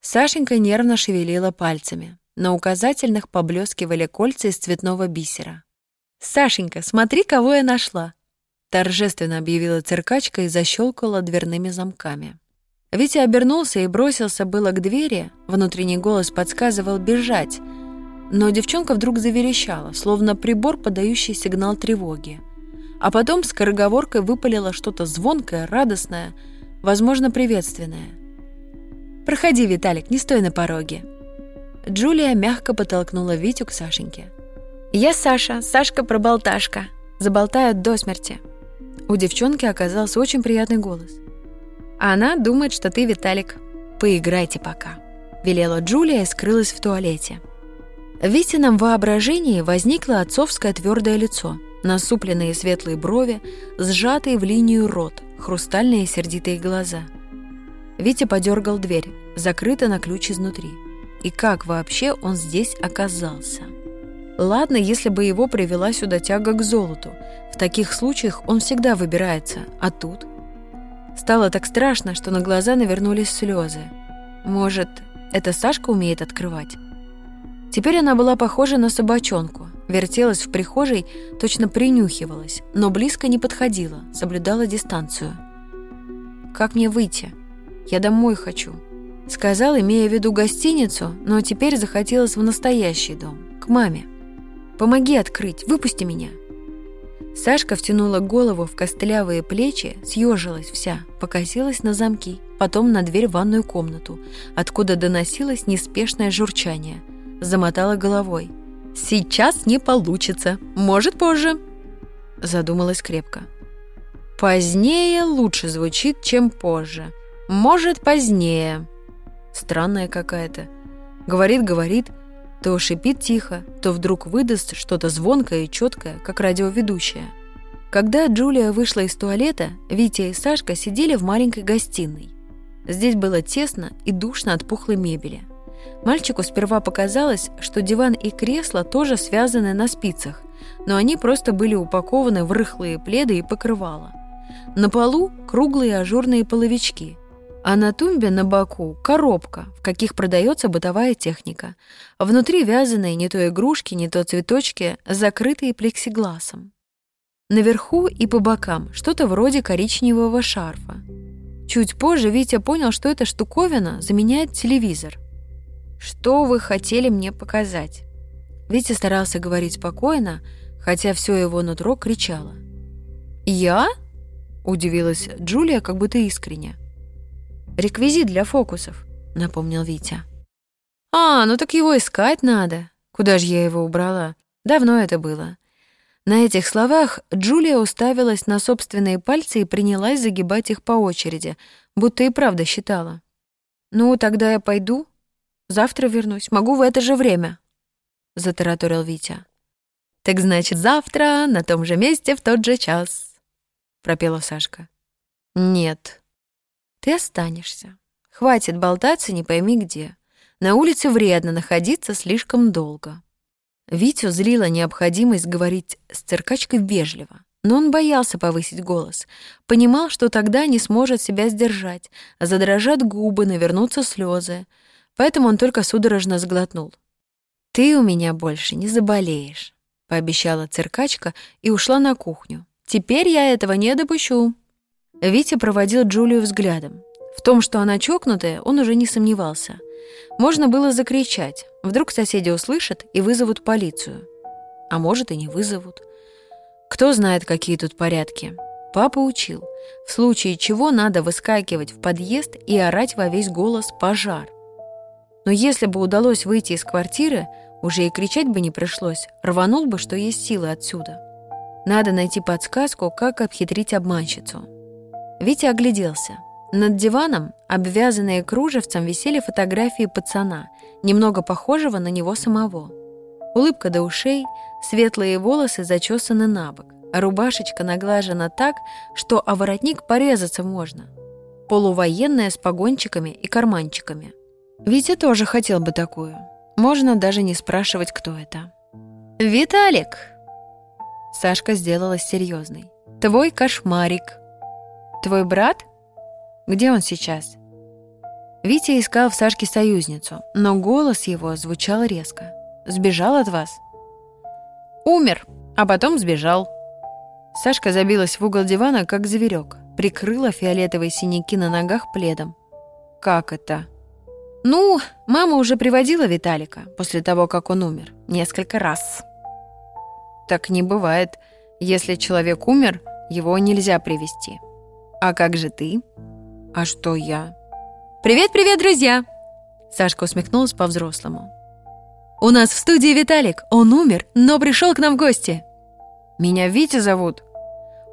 Сашенька нервно шевелила пальцами. На указательных поблескивали кольца из цветного бисера. «Сашенька, смотри, кого я нашла!» Торжественно объявила циркачка и защелкала дверными замками. Витя обернулся и бросился было к двери, внутренний голос подсказывал бежать, но девчонка вдруг заверещала, словно прибор, подающий сигнал тревоги. А потом с скороговоркой выпалила что-то звонкое, радостное, возможно, приветственное. «Проходи, Виталик, не стой на пороге». Джулия мягко подтолкнула Витю к Сашеньке. «Я Саша, Сашка-проболташка. Заболтают до смерти». У девчонки оказался очень приятный голос. А она думает, что ты Виталик. Поиграйте пока», — велела Джулия и скрылась в туалете. В Витином воображении возникло отцовское твердое лицо, насупленные светлые брови, сжатые в линию рот, хрустальные сердитые глаза. Витя подергал дверь, закрыта на ключ изнутри. И как вообще он здесь оказался? Ладно, если бы его привела сюда тяга к золоту. В таких случаях он всегда выбирается. А тут? Стало так страшно, что на глаза навернулись слезы. Может, это Сашка умеет открывать? Теперь она была похожа на собачонку. Вертелась в прихожей, точно принюхивалась, но близко не подходила, соблюдала дистанцию. «Как мне выйти? Я домой хочу», — сказал, имея в виду гостиницу, но теперь захотелось в настоящий дом, к маме. Помоги открыть, выпусти меня!» Сашка втянула голову в костлявые плечи, съежилась вся, покосилась на замки, потом на дверь в ванную комнату, откуда доносилось неспешное журчание. Замотала головой. «Сейчас не получится. Может, позже». Задумалась крепко. «Позднее лучше звучит, чем позже. Может, позднее». Странная какая-то. Говорит-говорит, то шипит тихо, то вдруг выдаст что-то звонкое и четкое, как радиоведущая. Когда Джулия вышла из туалета, Витя и Сашка сидели в маленькой гостиной. Здесь было тесно и душно от пухлой мебели. Мальчику сперва показалось, что диван и кресло тоже связаны на спицах, но они просто были упакованы в рыхлые пледы и покрывала. На полу круглые ажурные половички – а на тумбе на боку коробка, в каких продается бытовая техника. Внутри вязаные не то игрушки, не то цветочки, закрытые плексигласом. Наверху и по бокам что-то вроде коричневого шарфа. Чуть позже Витя понял, что эта штуковина заменяет телевизор. «Что вы хотели мне показать?» Витя старался говорить спокойно, хотя все его нутро кричало. «Я?» — удивилась Джулия как будто искренне. «Реквизит для фокусов», — напомнил Витя. «А, ну так его искать надо», Куда же я его убрала? Давно это было. На этих словах Джулия уставилась на собственные пальцы и принялась загибать их по очереди, будто и правда считала. «Ну, тогда я пойду. Завтра вернусь. Могу в это же время», — затараторил Витя. «Так значит, завтра на том же месте в тот же час», — пропела Сашка. «Нет, ты останешься. Хватит болтаться не пойми где. На улице вредно находиться слишком долго». Витю злила необходимость говорить с циркачкой вежливо, но он боялся повысить голос, понимал, что тогда не сможет себя сдержать, задрожат губы, навернутся слезы, поэтому он только судорожно сглотнул. «Ты у меня больше не заболеешь», — пообещала циркачка и ушла на кухню. «Теперь я этого не допущу». Витя проводил Джулию взглядом. В том, что она чокнутая, он уже не сомневался. Можно было закричать. Вдруг соседи услышат и вызовут полицию. А может, и не вызовут. Кто знает, какие тут порядки. Папа учил, в случае чего надо выскакивать в подъезд и орать во весь голос «пожар». Но если бы удалось выйти из квартиры, уже и кричать бы не пришлось, рванул бы, что есть силы отсюда. Надо найти подсказку, как обхитрить обманщицу. Витя огляделся. Над диваном, обвязанные кружевцем, висели фотографии пацана, немного похожего на него самого. Улыбка до ушей, светлые волосы зачесаны на бок, рубашечка наглажена так, что о воротник порезаться можно. Полувоенная с погончиками и карманчиками. Витя тоже хотел бы такую. Можно даже не спрашивать, кто это. «Виталик!» Сашка сделалась серьезной. «Твой кошмарик!» «Твой брат?» Где он сейчас?» Витя искал в Сашке союзницу, но голос его звучал резко. «Сбежал от вас?» «Умер, а потом сбежал». Сашка забилась в угол дивана, как зверек, прикрыла фиолетовые синяки на ногах пледом. «Как это?» «Ну, мама уже приводила Виталика после того, как он умер. Несколько раз». «Так не бывает. Если человек умер, его нельзя привести. А как же ты?» «А что я?» «Привет-привет, друзья!» Сашка усмехнулась по-взрослому. «У нас в студии Виталик. Он умер, но пришел к нам в гости». «Меня Витя зовут».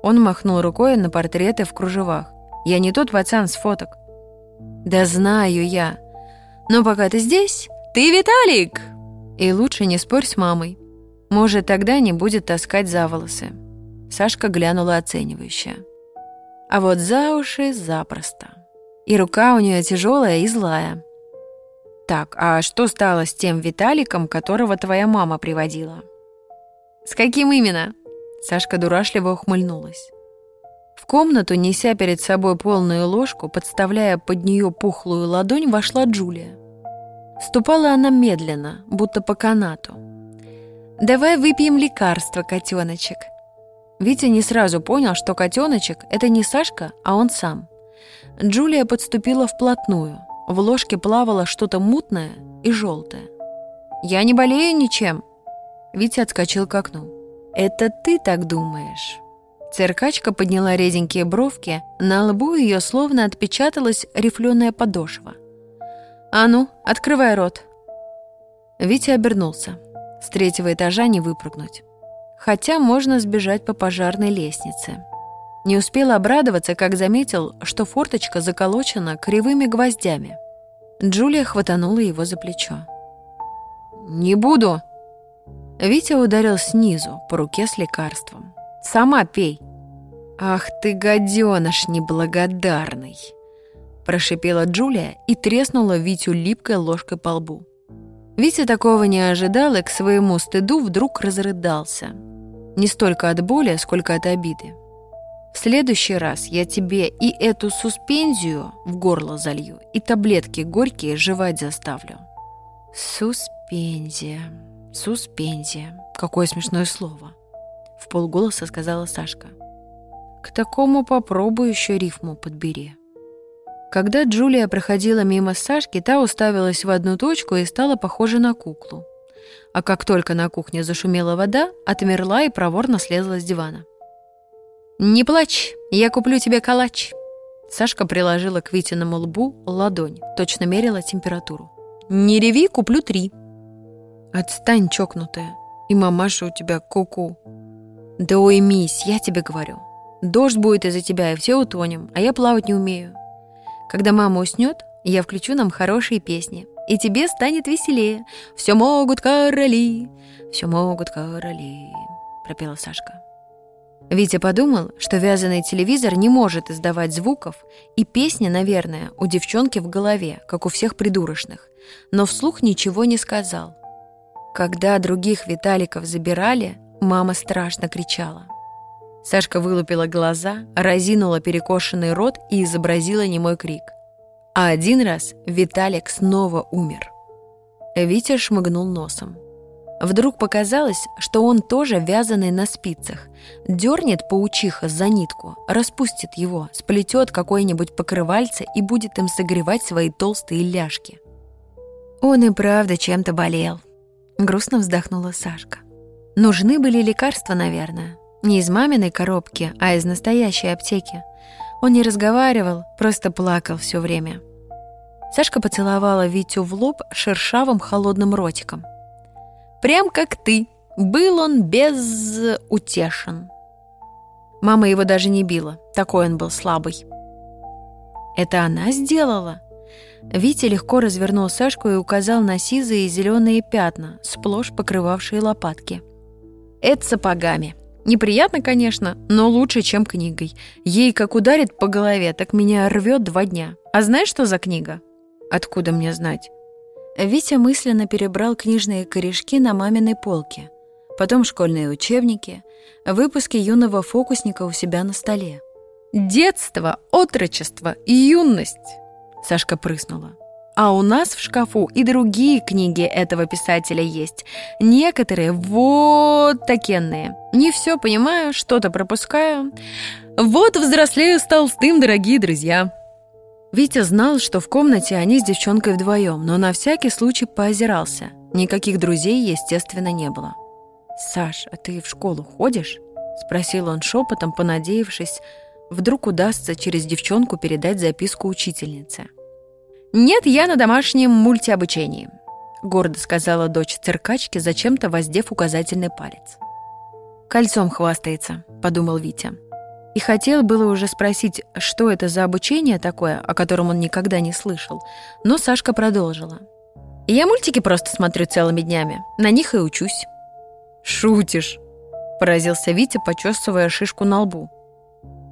Он махнул рукой на портреты в кружевах. «Я не тот пацан с фоток». «Да знаю я. Но пока ты здесь, ты Виталик!» «И лучше не спорь с мамой. Может, тогда не будет таскать за волосы». Сашка глянула оценивающе а вот за уши запросто. И рука у нее тяжелая и злая. Так, а что стало с тем Виталиком, которого твоя мама приводила? С каким именно? Сашка дурашливо ухмыльнулась. В комнату, неся перед собой полную ложку, подставляя под нее пухлую ладонь, вошла Джулия. Ступала она медленно, будто по канату. «Давай выпьем лекарство, котеночек», Витя не сразу понял, что котеночек — это не Сашка, а он сам. Джулия подступила вплотную. В ложке плавало что-то мутное и желтое. «Я не болею ничем!» Витя отскочил к окну. «Это ты так думаешь?» Циркачка подняла реденькие бровки, на лбу ее словно отпечаталась рифленая подошва. «А ну, открывай рот!» Витя обернулся. С третьего этажа не выпрыгнуть хотя можно сбежать по пожарной лестнице. Не успел обрадоваться, как заметил, что форточка заколочена кривыми гвоздями. Джулия хватанула его за плечо. «Не буду!» Витя ударил снизу, по руке с лекарством. «Сама пей!» «Ах ты, гаденыш неблагодарный!» Прошипела Джулия и треснула Витю липкой ложкой по лбу. Витя такого не ожидал и к своему стыду вдруг разрыдался. Не столько от боли, сколько от обиды. В следующий раз я тебе и эту суспензию в горло залью, и таблетки горькие жевать заставлю. Суспензия, суспензия. Какое смешное слово. В полголоса сказала Сашка. К такому попробуй еще рифму подбери. Когда Джулия проходила мимо Сашки, та уставилась в одну точку и стала похожа на куклу а как только на кухне зашумела вода, отмерла и проворно слезла с дивана. «Не плачь, я куплю тебе калач». Сашка приложила к Витиному лбу ладонь, точно мерила температуру. «Не реви, куплю три». Отстань, чокнутая. И мамаша у тебя куку. -ку. Да уймись, я тебе говорю. Дождь будет из-за тебя, и все утонем, а я плавать не умею. Когда мама уснет, я включу нам хорошие песни, и тебе станет веселее. Все могут короли, все могут короли, пропела Сашка. Витя подумал, что вязаный телевизор не может издавать звуков, и песня, наверное, у девчонки в голове, как у всех придурочных, но вслух ничего не сказал. Когда других Виталиков забирали, мама страшно кричала. Сашка вылупила глаза, разинула перекошенный рот и изобразила немой крик. А один раз Виталик снова умер. Витя шмыгнул носом. Вдруг показалось, что он тоже вязаный на спицах. Дернет паучиха за нитку, распустит его, сплетет какое-нибудь покрывальце и будет им согревать свои толстые ляжки. Он и правда чем-то болел. Грустно вздохнула Сашка. Нужны были лекарства, наверное. Не из маминой коробки, а из настоящей аптеки. Он не разговаривал, просто плакал все время. Сашка поцеловала Витю в лоб шершавым холодным ротиком. Прям как ты. Был он безутешен. Мама его даже не била, такой он был слабый. Это она сделала? Витя легко развернул Сашку и указал на сизые зеленые пятна, сплошь покрывавшие лопатки. Это сапогами. Неприятно, конечно, но лучше, чем книгой. Ей как ударит по голове, так меня рвет два дня. А знаешь, что за книга? Откуда мне знать? Витя мысленно перебрал книжные корешки на маминой полке, потом школьные учебники, выпуски юного фокусника у себя на столе. «Детство, отрочество, юность!» Сашка прыснула. А у нас в шкафу и другие книги этого писателя есть. Некоторые вот такенные. Не все понимаю, что-то пропускаю. Вот взрослею с толстым, дорогие друзья. Витя знал, что в комнате они с девчонкой вдвоем, но на всякий случай поозирался. Никаких друзей, естественно, не было. «Саш, а ты в школу ходишь?» — спросил он шепотом, понадеявшись, вдруг удастся через девчонку передать записку учительнице. «Нет, я на домашнем мультиобучении», — гордо сказала дочь циркачки, зачем-то воздев указательный палец. «Кольцом хвастается», — подумал Витя. И хотел было уже спросить, что это за обучение такое, о котором он никогда не слышал, но Сашка продолжила. «Я мультики просто смотрю целыми днями, на них и учусь». «Шутишь?» – поразился Витя, почесывая шишку на лбу.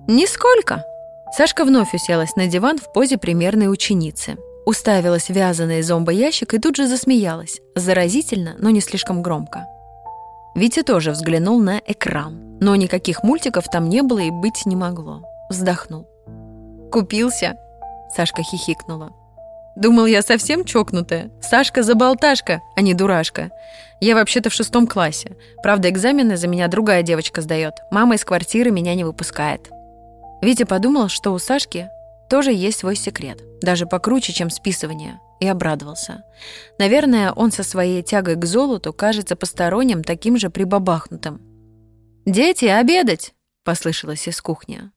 «Нисколько!» Сашка вновь уселась на диван в позе примерной ученицы. Уставилась в вязаный зомбоящик и тут же засмеялась. Заразительно, но не слишком громко. Витя тоже взглянул на экран, но никаких мультиков там не было и быть не могло. Вздохнул. «Купился?» Сашка хихикнула. «Думал, я совсем чокнутая. Сашка-заболташка, а не дурашка. Я вообще-то в шестом классе. Правда, экзамены за меня другая девочка сдает. Мама из квартиры меня не выпускает». Витя подумал, что у Сашки тоже есть свой секрет, даже покруче, чем списывание и обрадовался. Наверное, он со своей тягой к золоту кажется посторонним таким же прибабахнутым. «Дети, обедать!» — послышалось из кухни.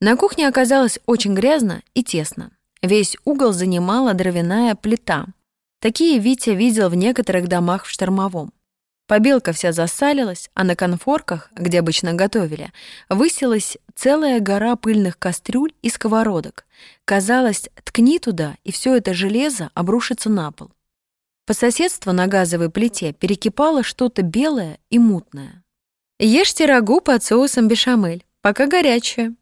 На кухне оказалось очень грязно и тесно. Весь угол занимала дровяная плита. Такие Витя видел в некоторых домах в Штормовом. Побелка вся засалилась, а на конфорках, где обычно готовили, высилась целая гора пыльных кастрюль и сковородок. Казалось, ткни туда, и все это железо обрушится на пол. По соседству на газовой плите перекипало что-то белое и мутное. «Ешьте рагу под соусом бешамель, пока горячее».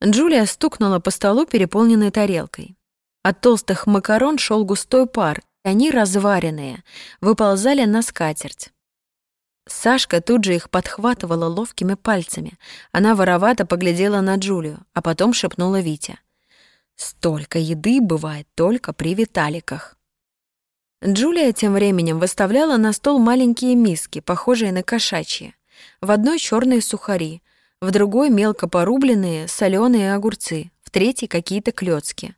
Джулия стукнула по столу переполненной тарелкой. От толстых макарон шел густой пар, и они, разваренные, выползали на скатерть. Сашка тут же их подхватывала ловкими пальцами. Она воровато поглядела на Джулию, а потом шепнула Витя. «Столько еды бывает только при Виталиках». Джулия тем временем выставляла на стол маленькие миски, похожие на кошачьи. В одной черные сухари, в другой мелко порубленные соленые огурцы, в третьей какие-то клёцки.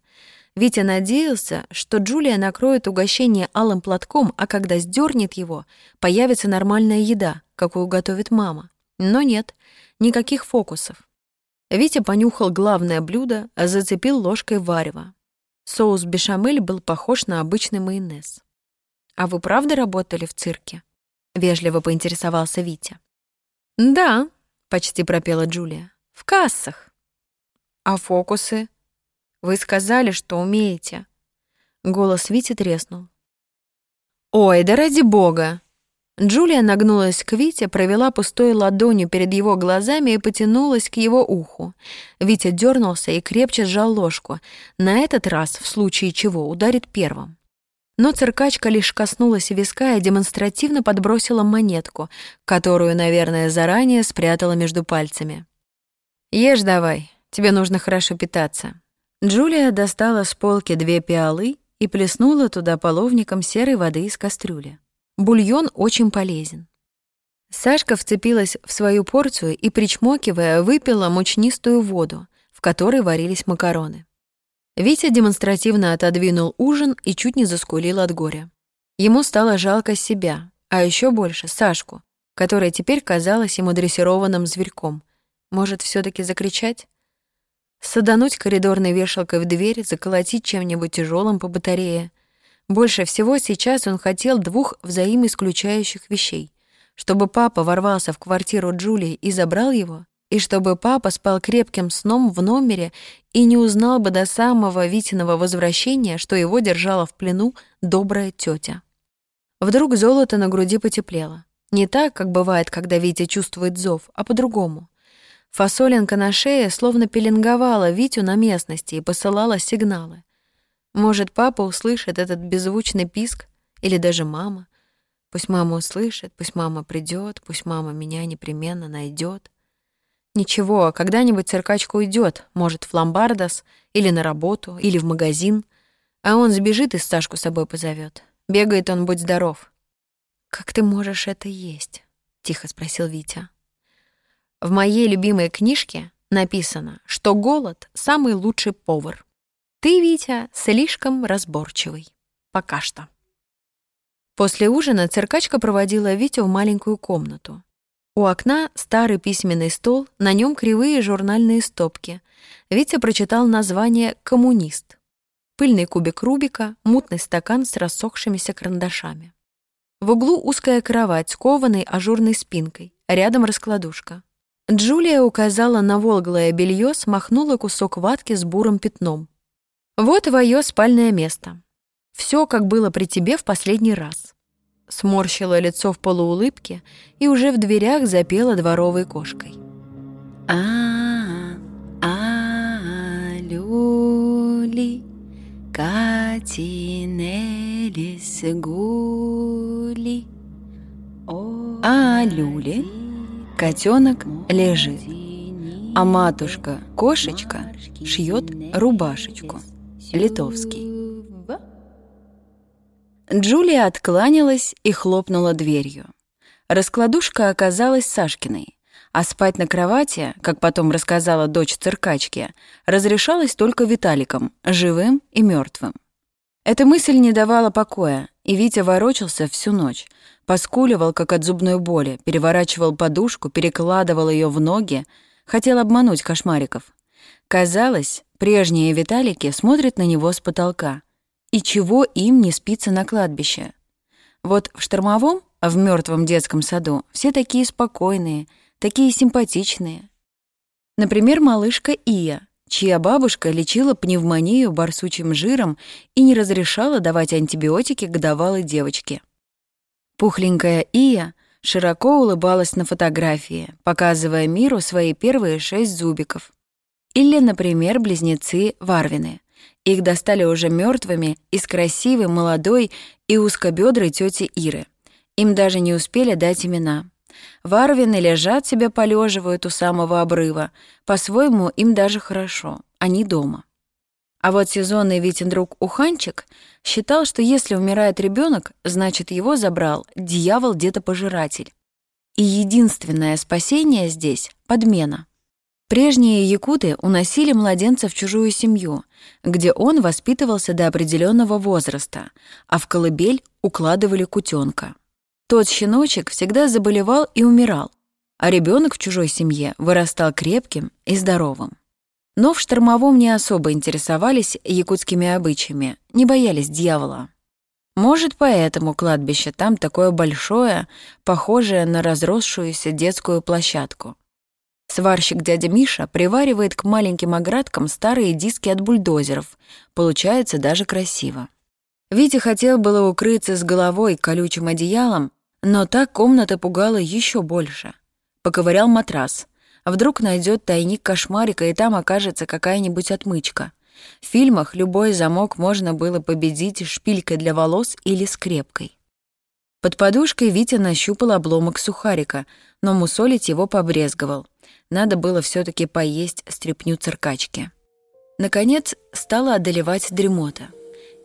Витя надеялся, что Джулия накроет угощение алым платком, а когда сдернет его, появится нормальная еда, какую готовит мама. Но нет, никаких фокусов. Витя понюхал главное блюдо, а зацепил ложкой варево. Соус бешамель был похож на обычный майонез. «А вы правда работали в цирке?» — вежливо поинтересовался Витя. «Да», — почти пропела Джулия, — «в кассах». «А фокусы?» «Вы сказали, что умеете». Голос Вити треснул. «Ой, да ради бога!» Джулия нагнулась к Вите, провела пустой ладонью перед его глазами и потянулась к его уху. Витя дернулся и крепче сжал ложку. На этот раз, в случае чего, ударит первым. Но циркачка лишь коснулась виска и демонстративно подбросила монетку, которую, наверное, заранее спрятала между пальцами. «Ешь давай, тебе нужно хорошо питаться». Джулия достала с полки две пиалы и плеснула туда половником серой воды из кастрюли. Бульон очень полезен. Сашка вцепилась в свою порцию и, причмокивая, выпила мучнистую воду, в которой варились макароны. Витя демонстративно отодвинул ужин и чуть не заскулил от горя. Ему стало жалко себя, а еще больше Сашку, которая теперь казалась ему дрессированным зверьком. Может, все таки закричать? Садануть коридорной вешалкой в дверь, заколотить чем-нибудь тяжелым по батарее. Больше всего сейчас он хотел двух взаимоисключающих вещей. Чтобы папа ворвался в квартиру Джулии и забрал его, и чтобы папа спал крепким сном в номере и не узнал бы до самого Витиного возвращения, что его держала в плену добрая тетя. Вдруг золото на груди потеплело. Не так, как бывает, когда Витя чувствует зов, а по-другому. Фасолинка на шее словно пеленговала Витю на местности и посылала сигналы. Может, папа услышит этот беззвучный писк, или даже мама. Пусть мама услышит, пусть мама придет, пусть мама меня непременно найдет. Ничего, когда-нибудь циркачка уйдет, может, в ломбардос, или на работу, или в магазин, а он сбежит и Сашку с собой позовет. Бегает он, будь здоров. «Как ты можешь это есть?» — тихо спросил Витя. В моей любимой книжке написано, что голод — самый лучший повар. Ты, Витя, слишком разборчивый. Пока что. После ужина циркачка проводила Витю в маленькую комнату. У окна старый письменный стол, на нем кривые журнальные стопки. Витя прочитал название «Коммунист». Пыльный кубик Рубика, мутный стакан с рассохшимися карандашами. В углу узкая кровать с кованой ажурной спинкой, рядом раскладушка. Джулия указала на волглое белье, смахнула кусок ватки с бурым пятном. «Вот твое спальное место. Все, как было при тебе в последний раз». Сморщила лицо в полуулыбке и уже в дверях запела дворовой кошкой. а а люли катинелис гули а люли Котенок лежит, а матушка, кошечка, шьет рубашечку. Литовский. Джулия откланялась и хлопнула дверью. Раскладушка оказалась Сашкиной, а спать на кровати, как потом рассказала дочь циркачки, разрешалось только Виталиком, живым и мертвым. Эта мысль не давала покоя, и Витя ворочался всю ночь, поскуливал, как от зубной боли, переворачивал подушку, перекладывал ее в ноги, хотел обмануть кошмариков. Казалось, прежние Виталики смотрят на него с потолка. И чего им не спится на кладбище? Вот в штормовом, в мертвом детском саду, все такие спокойные, такие симпатичные. Например, малышка Ия, чья бабушка лечила пневмонию барсучим жиром и не разрешала давать антибиотики годовалой девочке. Пухленькая Ия широко улыбалась на фотографии, показывая миру свои первые шесть зубиков. Или, например, близнецы Варвины. Их достали уже мертвыми из красивой, молодой и узкобедрой тети Иры. Им даже не успели дать имена. Варвины лежат себе полеживают у самого обрыва. По-своему, им даже хорошо. Они дома. А вот сезонный Витин друг Уханчик считал, что если умирает ребенок, значит, его забрал дьявол-детопожиратель. И единственное спасение здесь — подмена. Прежние якуты уносили младенца в чужую семью, где он воспитывался до определенного возраста, а в колыбель укладывали кутенка. Тот щеночек всегда заболевал и умирал, а ребенок в чужой семье вырастал крепким и здоровым. Но в штормовом не особо интересовались якутскими обычаями, не боялись дьявола. Может, поэтому кладбище там такое большое, похожее на разросшуюся детскую площадку. Сварщик дядя Миша приваривает к маленьким оградкам старые диски от бульдозеров. Получается даже красиво. Витя хотел было укрыться с головой колючим одеялом, но так комната пугала еще больше. Поковырял матрас. Вдруг найдет тайник кошмарика, и там окажется какая-нибудь отмычка. В фильмах любой замок можно было победить шпилькой для волос или скрепкой. Под подушкой Витя нащупал обломок сухарика, но мусолить его побрезговал. Надо было все таки поесть стряпню циркачки. Наконец стала одолевать дремота.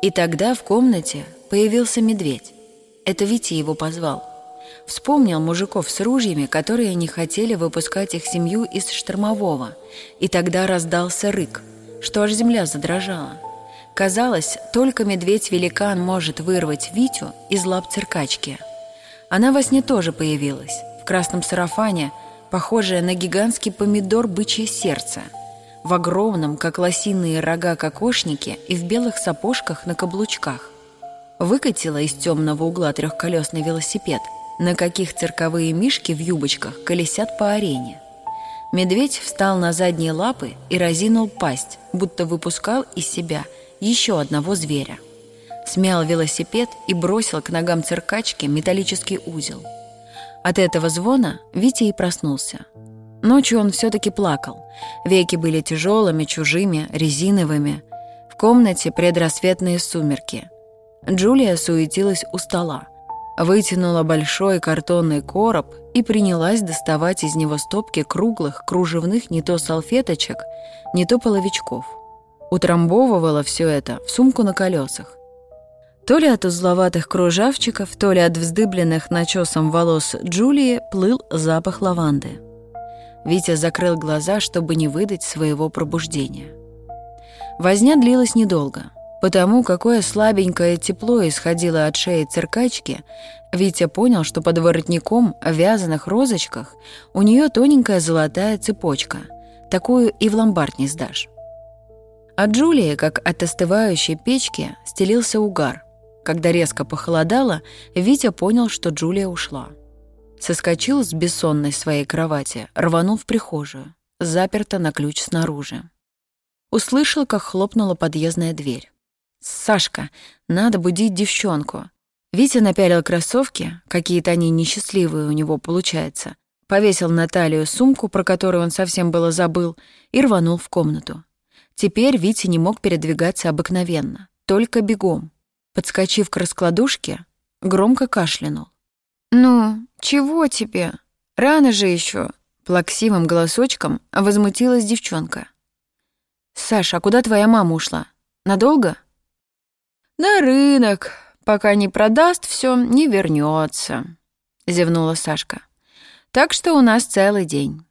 И тогда в комнате появился медведь. Это Витя его позвал. Вспомнил мужиков с ружьями, которые не хотели выпускать их семью из штормового. И тогда раздался рык, что аж земля задрожала. Казалось, только медведь-великан может вырвать Витю из лап циркачки. Она во сне тоже появилась, в красном сарафане, похожая на гигантский помидор бычье сердце, в огромном, как лосиные рога кокошнике и в белых сапожках на каблучках. Выкатила из темного угла трехколесный велосипед – на каких цирковые мишки в юбочках колесят по арене. Медведь встал на задние лапы и разинул пасть, будто выпускал из себя еще одного зверя. Смял велосипед и бросил к ногам циркачки металлический узел. От этого звона Витя и проснулся. Ночью он все-таки плакал. Веки были тяжелыми, чужими, резиновыми. В комнате предрассветные сумерки. Джулия суетилась у стола вытянула большой картонный короб и принялась доставать из него стопки круглых, кружевных не то салфеточек, не то половичков. Утрамбовывала все это в сумку на колесах. То ли от узловатых кружавчиков, то ли от вздыбленных начесом волос Джулии плыл запах лаванды. Витя закрыл глаза, чтобы не выдать своего пробуждения. Возня длилась недолго — Потому какое слабенькое тепло исходило от шеи циркачки, Витя понял, что под воротником в вязаных розочках у нее тоненькая золотая цепочка. Такую и в ломбард не сдашь. От Джулии, как от остывающей печки, стелился угар. Когда резко похолодало, Витя понял, что Джулия ушла. Соскочил с бессонной своей кровати, рванул в прихожую, заперто на ключ снаружи. Услышал, как хлопнула подъездная дверь. «Сашка, надо будить девчонку». Витя напялил кроссовки, какие-то они несчастливые у него получается, повесил на талию сумку, про которую он совсем было забыл, и рванул в комнату. Теперь Витя не мог передвигаться обыкновенно, только бегом. Подскочив к раскладушке, громко кашлянул. «Ну, чего тебе? Рано же еще. Плаксивым голосочком возмутилась девчонка. «Саша, а куда твоя мама ушла? Надолго?» «На рынок. Пока не продаст все, не вернется», — зевнула Сашка. «Так что у нас целый день».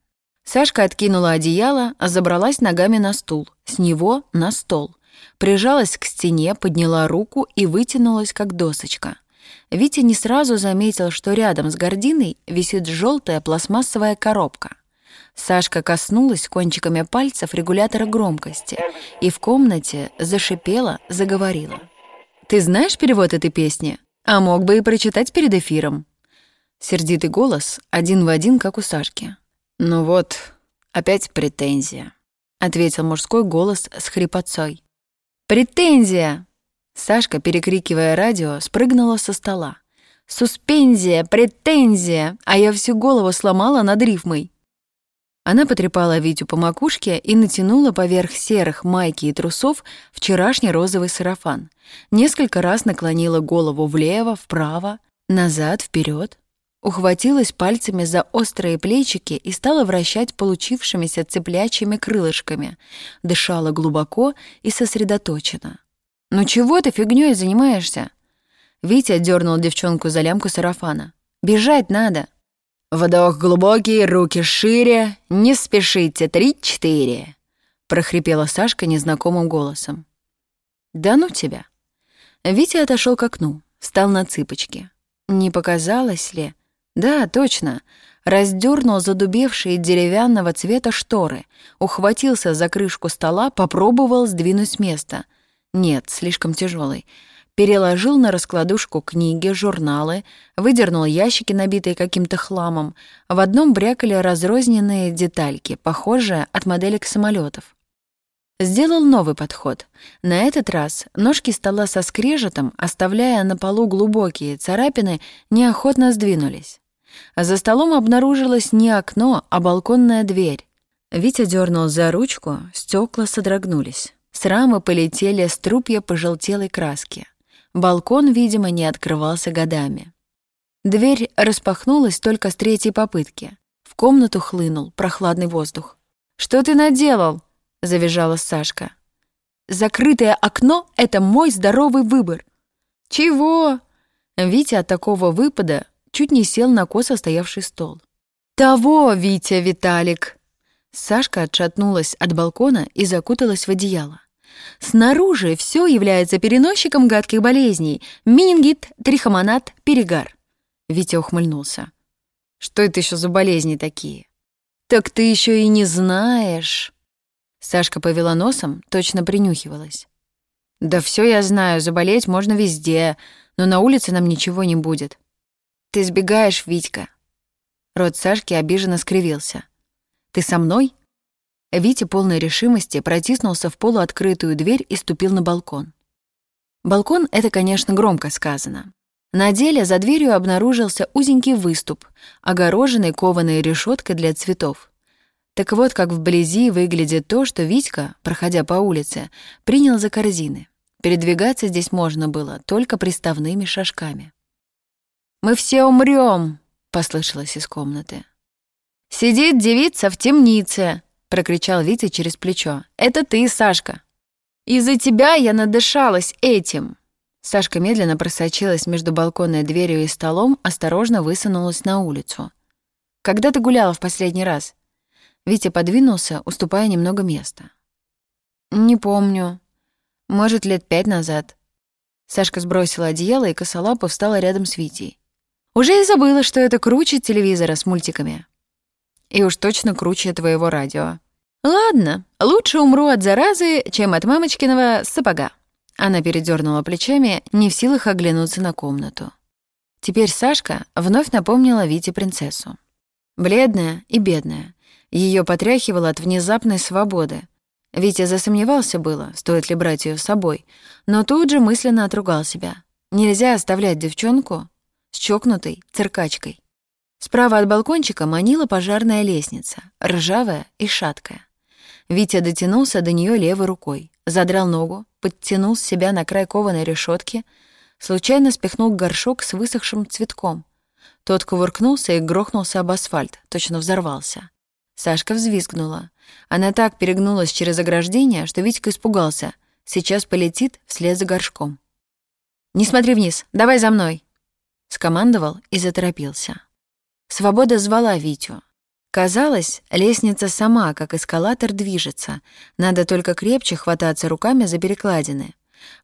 Сашка откинула одеяло, а забралась ногами на стул, с него на стол. Прижалась к стене, подняла руку и вытянулась, как досочка. Витя не сразу заметил, что рядом с гординой висит желтая пластмассовая коробка. Сашка коснулась кончиками пальцев регулятора громкости и в комнате зашипела, заговорила. Ты знаешь перевод этой песни? А мог бы и прочитать перед эфиром». Сердитый голос, один в один, как у Сашки. «Ну вот, опять претензия», — ответил мужской голос с хрипотцой. «Претензия!» Сашка, перекрикивая радио, спрыгнула со стола. «Суспензия! Претензия! А я всю голову сломала над рифмой!» Она потрепала Витю по макушке и натянула поверх серых майки и трусов вчерашний розовый сарафан. Несколько раз наклонила голову влево, вправо, назад, вперед, ухватилась пальцами за острые плечики и стала вращать получившимися цеплячими крылышками, дышала глубоко и сосредоточенно. «Ну чего ты фигнёй занимаешься?» Витя дернул девчонку за лямку сарафана. «Бежать надо!» «Вдох глубокий, руки шире, не спешите, три-четыре», — прохрипела Сашка незнакомым голосом. «Да ну тебя». Витя отошел к окну, встал на цыпочки. Не показалось ли? Да, точно. Раздернул задубевшие деревянного цвета шторы, ухватился за крышку стола, попробовал сдвинуть с места. Нет, слишком тяжелый. Переложил на раскладушку книги, журналы, выдернул ящики, набитые каким-то хламом. В одном брякали разрозненные детальки, похожие от моделек самолетов. Сделал новый подход. На этот раз ножки стола со скрежетом, оставляя на полу глубокие царапины, неохотно сдвинулись. За столом обнаружилось не окно, а балконная дверь. Витя дернул за ручку, стекла содрогнулись. С рамы полетели струпья пожелтелой краски. Балкон, видимо, не открывался годами. Дверь распахнулась только с третьей попытки. В комнату хлынул прохладный воздух. «Что ты наделал?» — завизжала Сашка. «Закрытое окно — это мой здоровый выбор». «Чего?» Витя от такого выпада чуть не сел на косо стоявший стол. «Того, Витя Виталик!» Сашка отшатнулась от балкона и закуталась в одеяло. Снаружи все является переносчиком гадких болезней. Менингит, трихомонад, перегар. Витя ухмыльнулся. Что это еще за болезни такие? Так ты еще и не знаешь. Сашка повела носом, точно принюхивалась. «Да все я знаю, заболеть можно везде, но на улице нам ничего не будет». «Ты сбегаешь, Витька». Рот Сашки обиженно скривился. «Ты со мной?» Витя полной решимости протиснулся в полуоткрытую дверь и ступил на балкон. Балкон — это, конечно, громко сказано. На деле за дверью обнаружился узенький выступ, огороженный кованой решеткой для цветов. Так вот, как вблизи выглядит то, что Витька, проходя по улице, принял за корзины. Передвигаться здесь можно было только приставными шажками. «Мы все умрем, послышалось из комнаты. «Сидит девица в темнице», — прокричал Витя через плечо. «Это ты, Сашка». «Из-за тебя я надышалась этим». Сашка медленно просочилась между балконной дверью и столом, осторожно высунулась на улицу. «Когда ты гуляла в последний раз?» Витя подвинулся, уступая немного места. «Не помню. Может, лет пять назад». Сашка сбросила одеяло, и косолапа встала рядом с Витей. «Уже и забыла, что это круче телевизора с мультиками». «И уж точно круче твоего радио». «Ладно, лучше умру от заразы, чем от мамочкиного сапога». Она передернула плечами, не в силах оглянуться на комнату. Теперь Сашка вновь напомнила Вите принцессу. Бледная и бедная, ее потряхивало от внезапной свободы. Витя засомневался было, стоит ли брать ее с собой, но тут же мысленно отругал себя. Нельзя оставлять девчонку с чокнутой циркачкой. Справа от балкончика манила пожарная лестница, ржавая и шаткая. Витя дотянулся до нее левой рукой, задрал ногу, подтянул себя на край кованой решетки, случайно спихнул горшок с высохшим цветком. Тот кувыркнулся и грохнулся об асфальт, точно взорвался. Сашка взвизгнула. Она так перегнулась через ограждение, что Витька испугался. Сейчас полетит вслед за горшком. «Не смотри вниз, давай за мной!» Скомандовал и заторопился. Свобода звала Витю. Казалось, лестница сама, как эскалатор, движется. Надо только крепче хвататься руками за перекладины.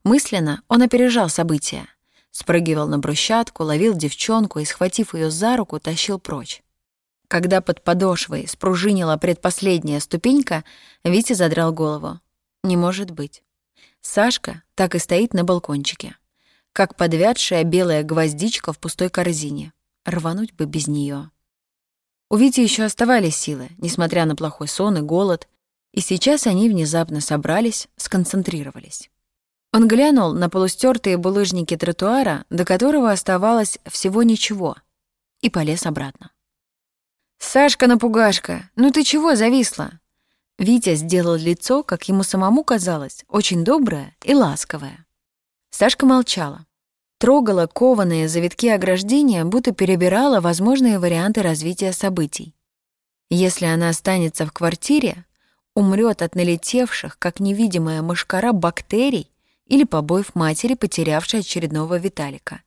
Мысленно он опережал события. Спрыгивал на брусчатку, ловил девчонку и, схватив ее за руку, тащил прочь. Когда под подошвой спружинила предпоследняя ступенька, Витя задрал голову. Не может быть. Сашка так и стоит на балкончике. Как подвядшая белая гвоздичка в пустой корзине. Рвануть бы без нее. У Вити еще оставались силы, несмотря на плохой сон и голод, и сейчас они внезапно собрались, сконцентрировались. Он глянул на полустертые булыжники тротуара, до которого оставалось всего ничего, и полез обратно. «Сашка-напугашка, ну ты чего зависла?» Витя сделал лицо, как ему самому казалось, очень доброе и ласковое. Сашка молчала. Трогала кованые завитки ограждения, будто перебирала возможные варианты развития событий. Если она останется в квартире, умрет от налетевших, как невидимая мышкара, бактерий или побоев матери, потерявшей очередного Виталика.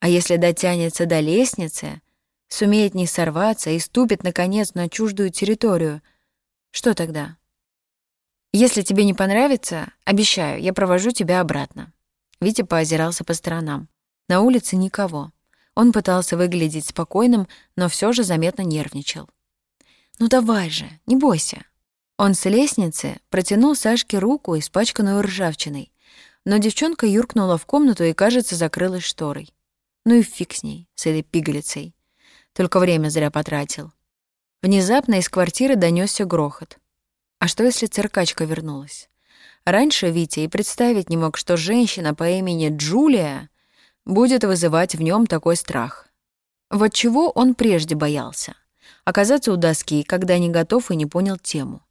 А если дотянется до лестницы, сумеет не сорваться и ступит, наконец, на чуждую территорию, что тогда? Если тебе не понравится, обещаю, я провожу тебя обратно. Витя поозирался по сторонам. На улице никого. Он пытался выглядеть спокойным, но все же заметно нервничал. «Ну давай же, не бойся». Он с лестницы протянул Сашке руку, испачканную ржавчиной. Но девчонка юркнула в комнату и, кажется, закрылась шторой. Ну и фиг с ней, с этой пигалицей. Только время зря потратил. Внезапно из квартиры донесся грохот. А что, если циркачка вернулась? Раньше Витя и представить не мог, что женщина по имени Джулия будет вызывать в нем такой страх. Вот чего он прежде боялся? Оказаться у доски, когда не готов и не понял тему.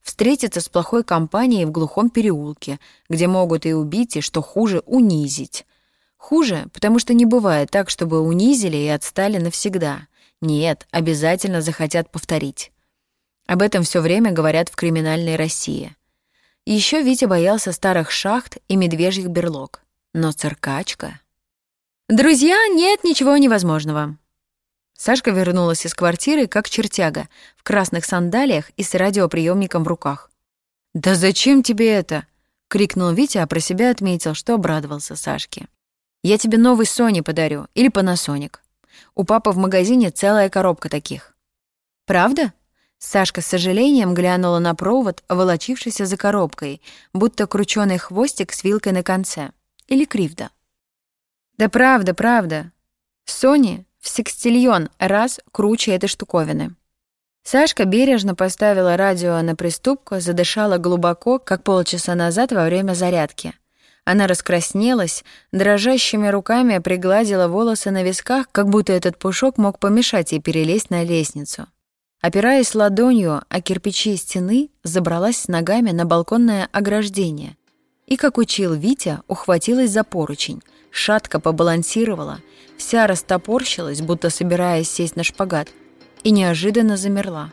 Встретиться с плохой компанией в глухом переулке, где могут и убить, и, что хуже, унизить. Хуже, потому что не бывает так, чтобы унизили и отстали навсегда. Нет, обязательно захотят повторить. Об этом все время говорят в криминальной России. Еще Витя боялся старых шахт и медвежьих берлог. Но циркачка... «Друзья, нет ничего невозможного». Сашка вернулась из квартиры, как чертяга, в красных сандалиях и с радиоприемником в руках. «Да зачем тебе это?» — крикнул Витя, а про себя отметил, что обрадовался Сашке. «Я тебе новый Sony подарю или Panasonic. У папы в магазине целая коробка таких». «Правда?» Сашка с сожалением глянула на провод, волочившийся за коробкой, будто крученый хвостик с вилкой на конце. Или кривда. Да правда, правда. Сони в секстильон раз круче этой штуковины. Сашка бережно поставила радио на приступку, задышала глубоко, как полчаса назад во время зарядки. Она раскраснелась, дрожащими руками пригладила волосы на висках, как будто этот пушок мог помешать ей перелезть на лестницу. Опираясь ладонью о кирпичи стены, забралась с ногами на балконное ограждение. И, как учил Витя, ухватилась за поручень, шатко побалансировала, вся растопорщилась, будто собираясь сесть на шпагат, и неожиданно замерла.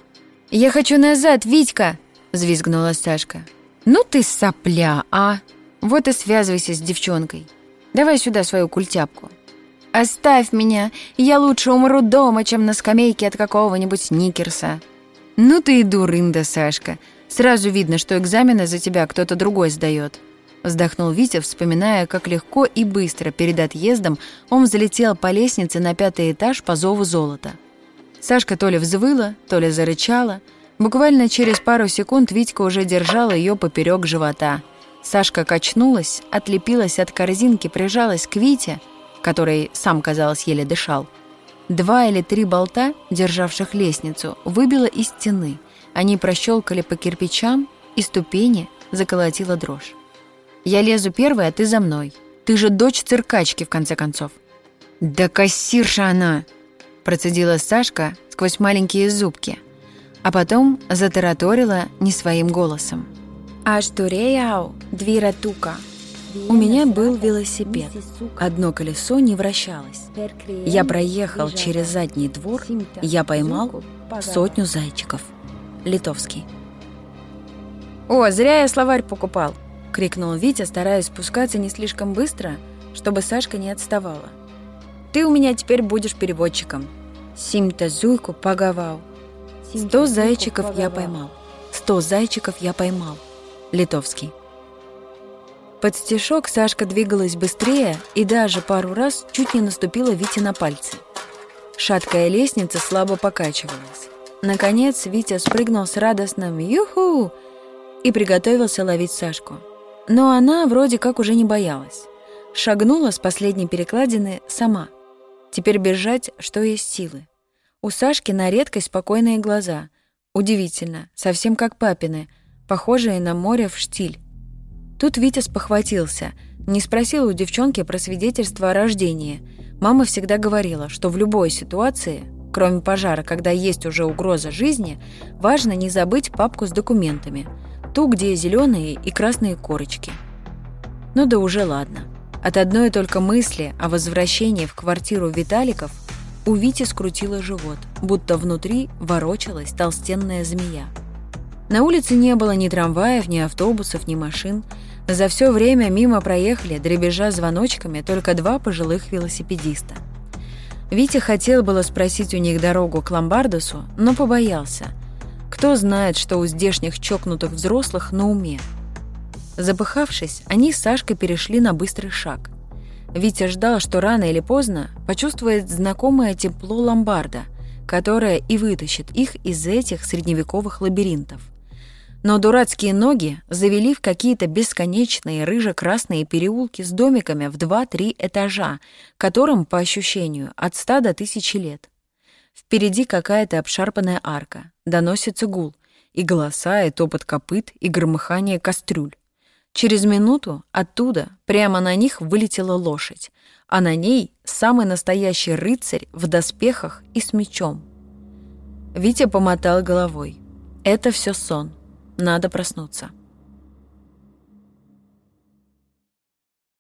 «Я хочу назад, Витька!» — взвизгнула Сашка. «Ну ты сопля, а! Вот и связывайся с девчонкой. Давай сюда свою культяпку». «Оставь меня! Я лучше умру дома, чем на скамейке от какого-нибудь Никерса». «Ну ты и дурында, Сашка. Сразу видно, что экзамены за тебя кто-то другой сдает. Вздохнул Витя, вспоминая, как легко и быстро перед отъездом он взлетел по лестнице на пятый этаж по зову золота. Сашка то ли взвыла, то ли зарычала. Буквально через пару секунд Витька уже держал ее поперек живота. Сашка качнулась, отлепилась от корзинки, прижалась к Вите, который, сам, казалось, еле дышал. Два или три болта, державших лестницу, выбило из стены. Они прощелкали по кирпичам, и ступени заколотила дрожь. Я лезу первой, а ты за мной. Ты же дочь циркачки, в конце концов». «Да кассирша она!» – процедила Сашка сквозь маленькие зубки, а потом затараторила не своим голосом. «Аж туреяу, двира тука». У меня был велосипед. Одно колесо не вращалось. Я проехал через задний двор, я поймал сотню зайчиков. Литовский. «О, зря я словарь покупал. — крикнул Витя, стараясь спускаться не слишком быстро, чтобы Сашка не отставала. «Ты у меня теперь будешь переводчиком». «Сим-то зуйку погавал». «Сто зайчиков я поймал». «Сто зайчиков я поймал». Литовский. Под стишок Сашка двигалась быстрее и даже пару раз чуть не наступила Вите на пальцы. Шаткая лестница слабо покачивалась. Наконец Витя спрыгнул с радостным «Юху!» и приготовился ловить Сашку. Но она вроде как уже не боялась. Шагнула с последней перекладины сама. Теперь бежать, что есть силы. У Сашки на редкость спокойные глаза. Удивительно, совсем как папины, похожие на море в штиль. Тут Витя спохватился, не спросил у девчонки про свидетельство о рождении. Мама всегда говорила, что в любой ситуации, кроме пожара, когда есть уже угроза жизни, важно не забыть папку с документами – ту, где зеленые и красные корочки. Ну да уже ладно. От одной только мысли о возвращении в квартиру Виталиков у Вити скрутило живот, будто внутри ворочалась толстенная змея. На улице не было ни трамваев, ни автобусов, ни машин. За все время мимо проехали, дребезжа звоночками, только два пожилых велосипедиста. Витя хотел было спросить у них дорогу к Ломбардусу, но побоялся – кто знает, что у здешних чокнутых взрослых на уме. Запыхавшись, они с Сашкой перешли на быстрый шаг. Витя ждал, что рано или поздно почувствует знакомое тепло ломбарда, которое и вытащит их из этих средневековых лабиринтов. Но дурацкие ноги завели в какие-то бесконечные рыже-красные переулки с домиками в 2-3 этажа, которым, по ощущению, от ста до тысячи лет. Впереди какая-то обшарпанная арка, доносится гул, и голоса, и топот копыт, и громыхание кастрюль. Через минуту оттуда прямо на них вылетела лошадь, а на ней самый настоящий рыцарь в доспехах и с мечом. Витя помотал головой. Это все сон. Надо проснуться.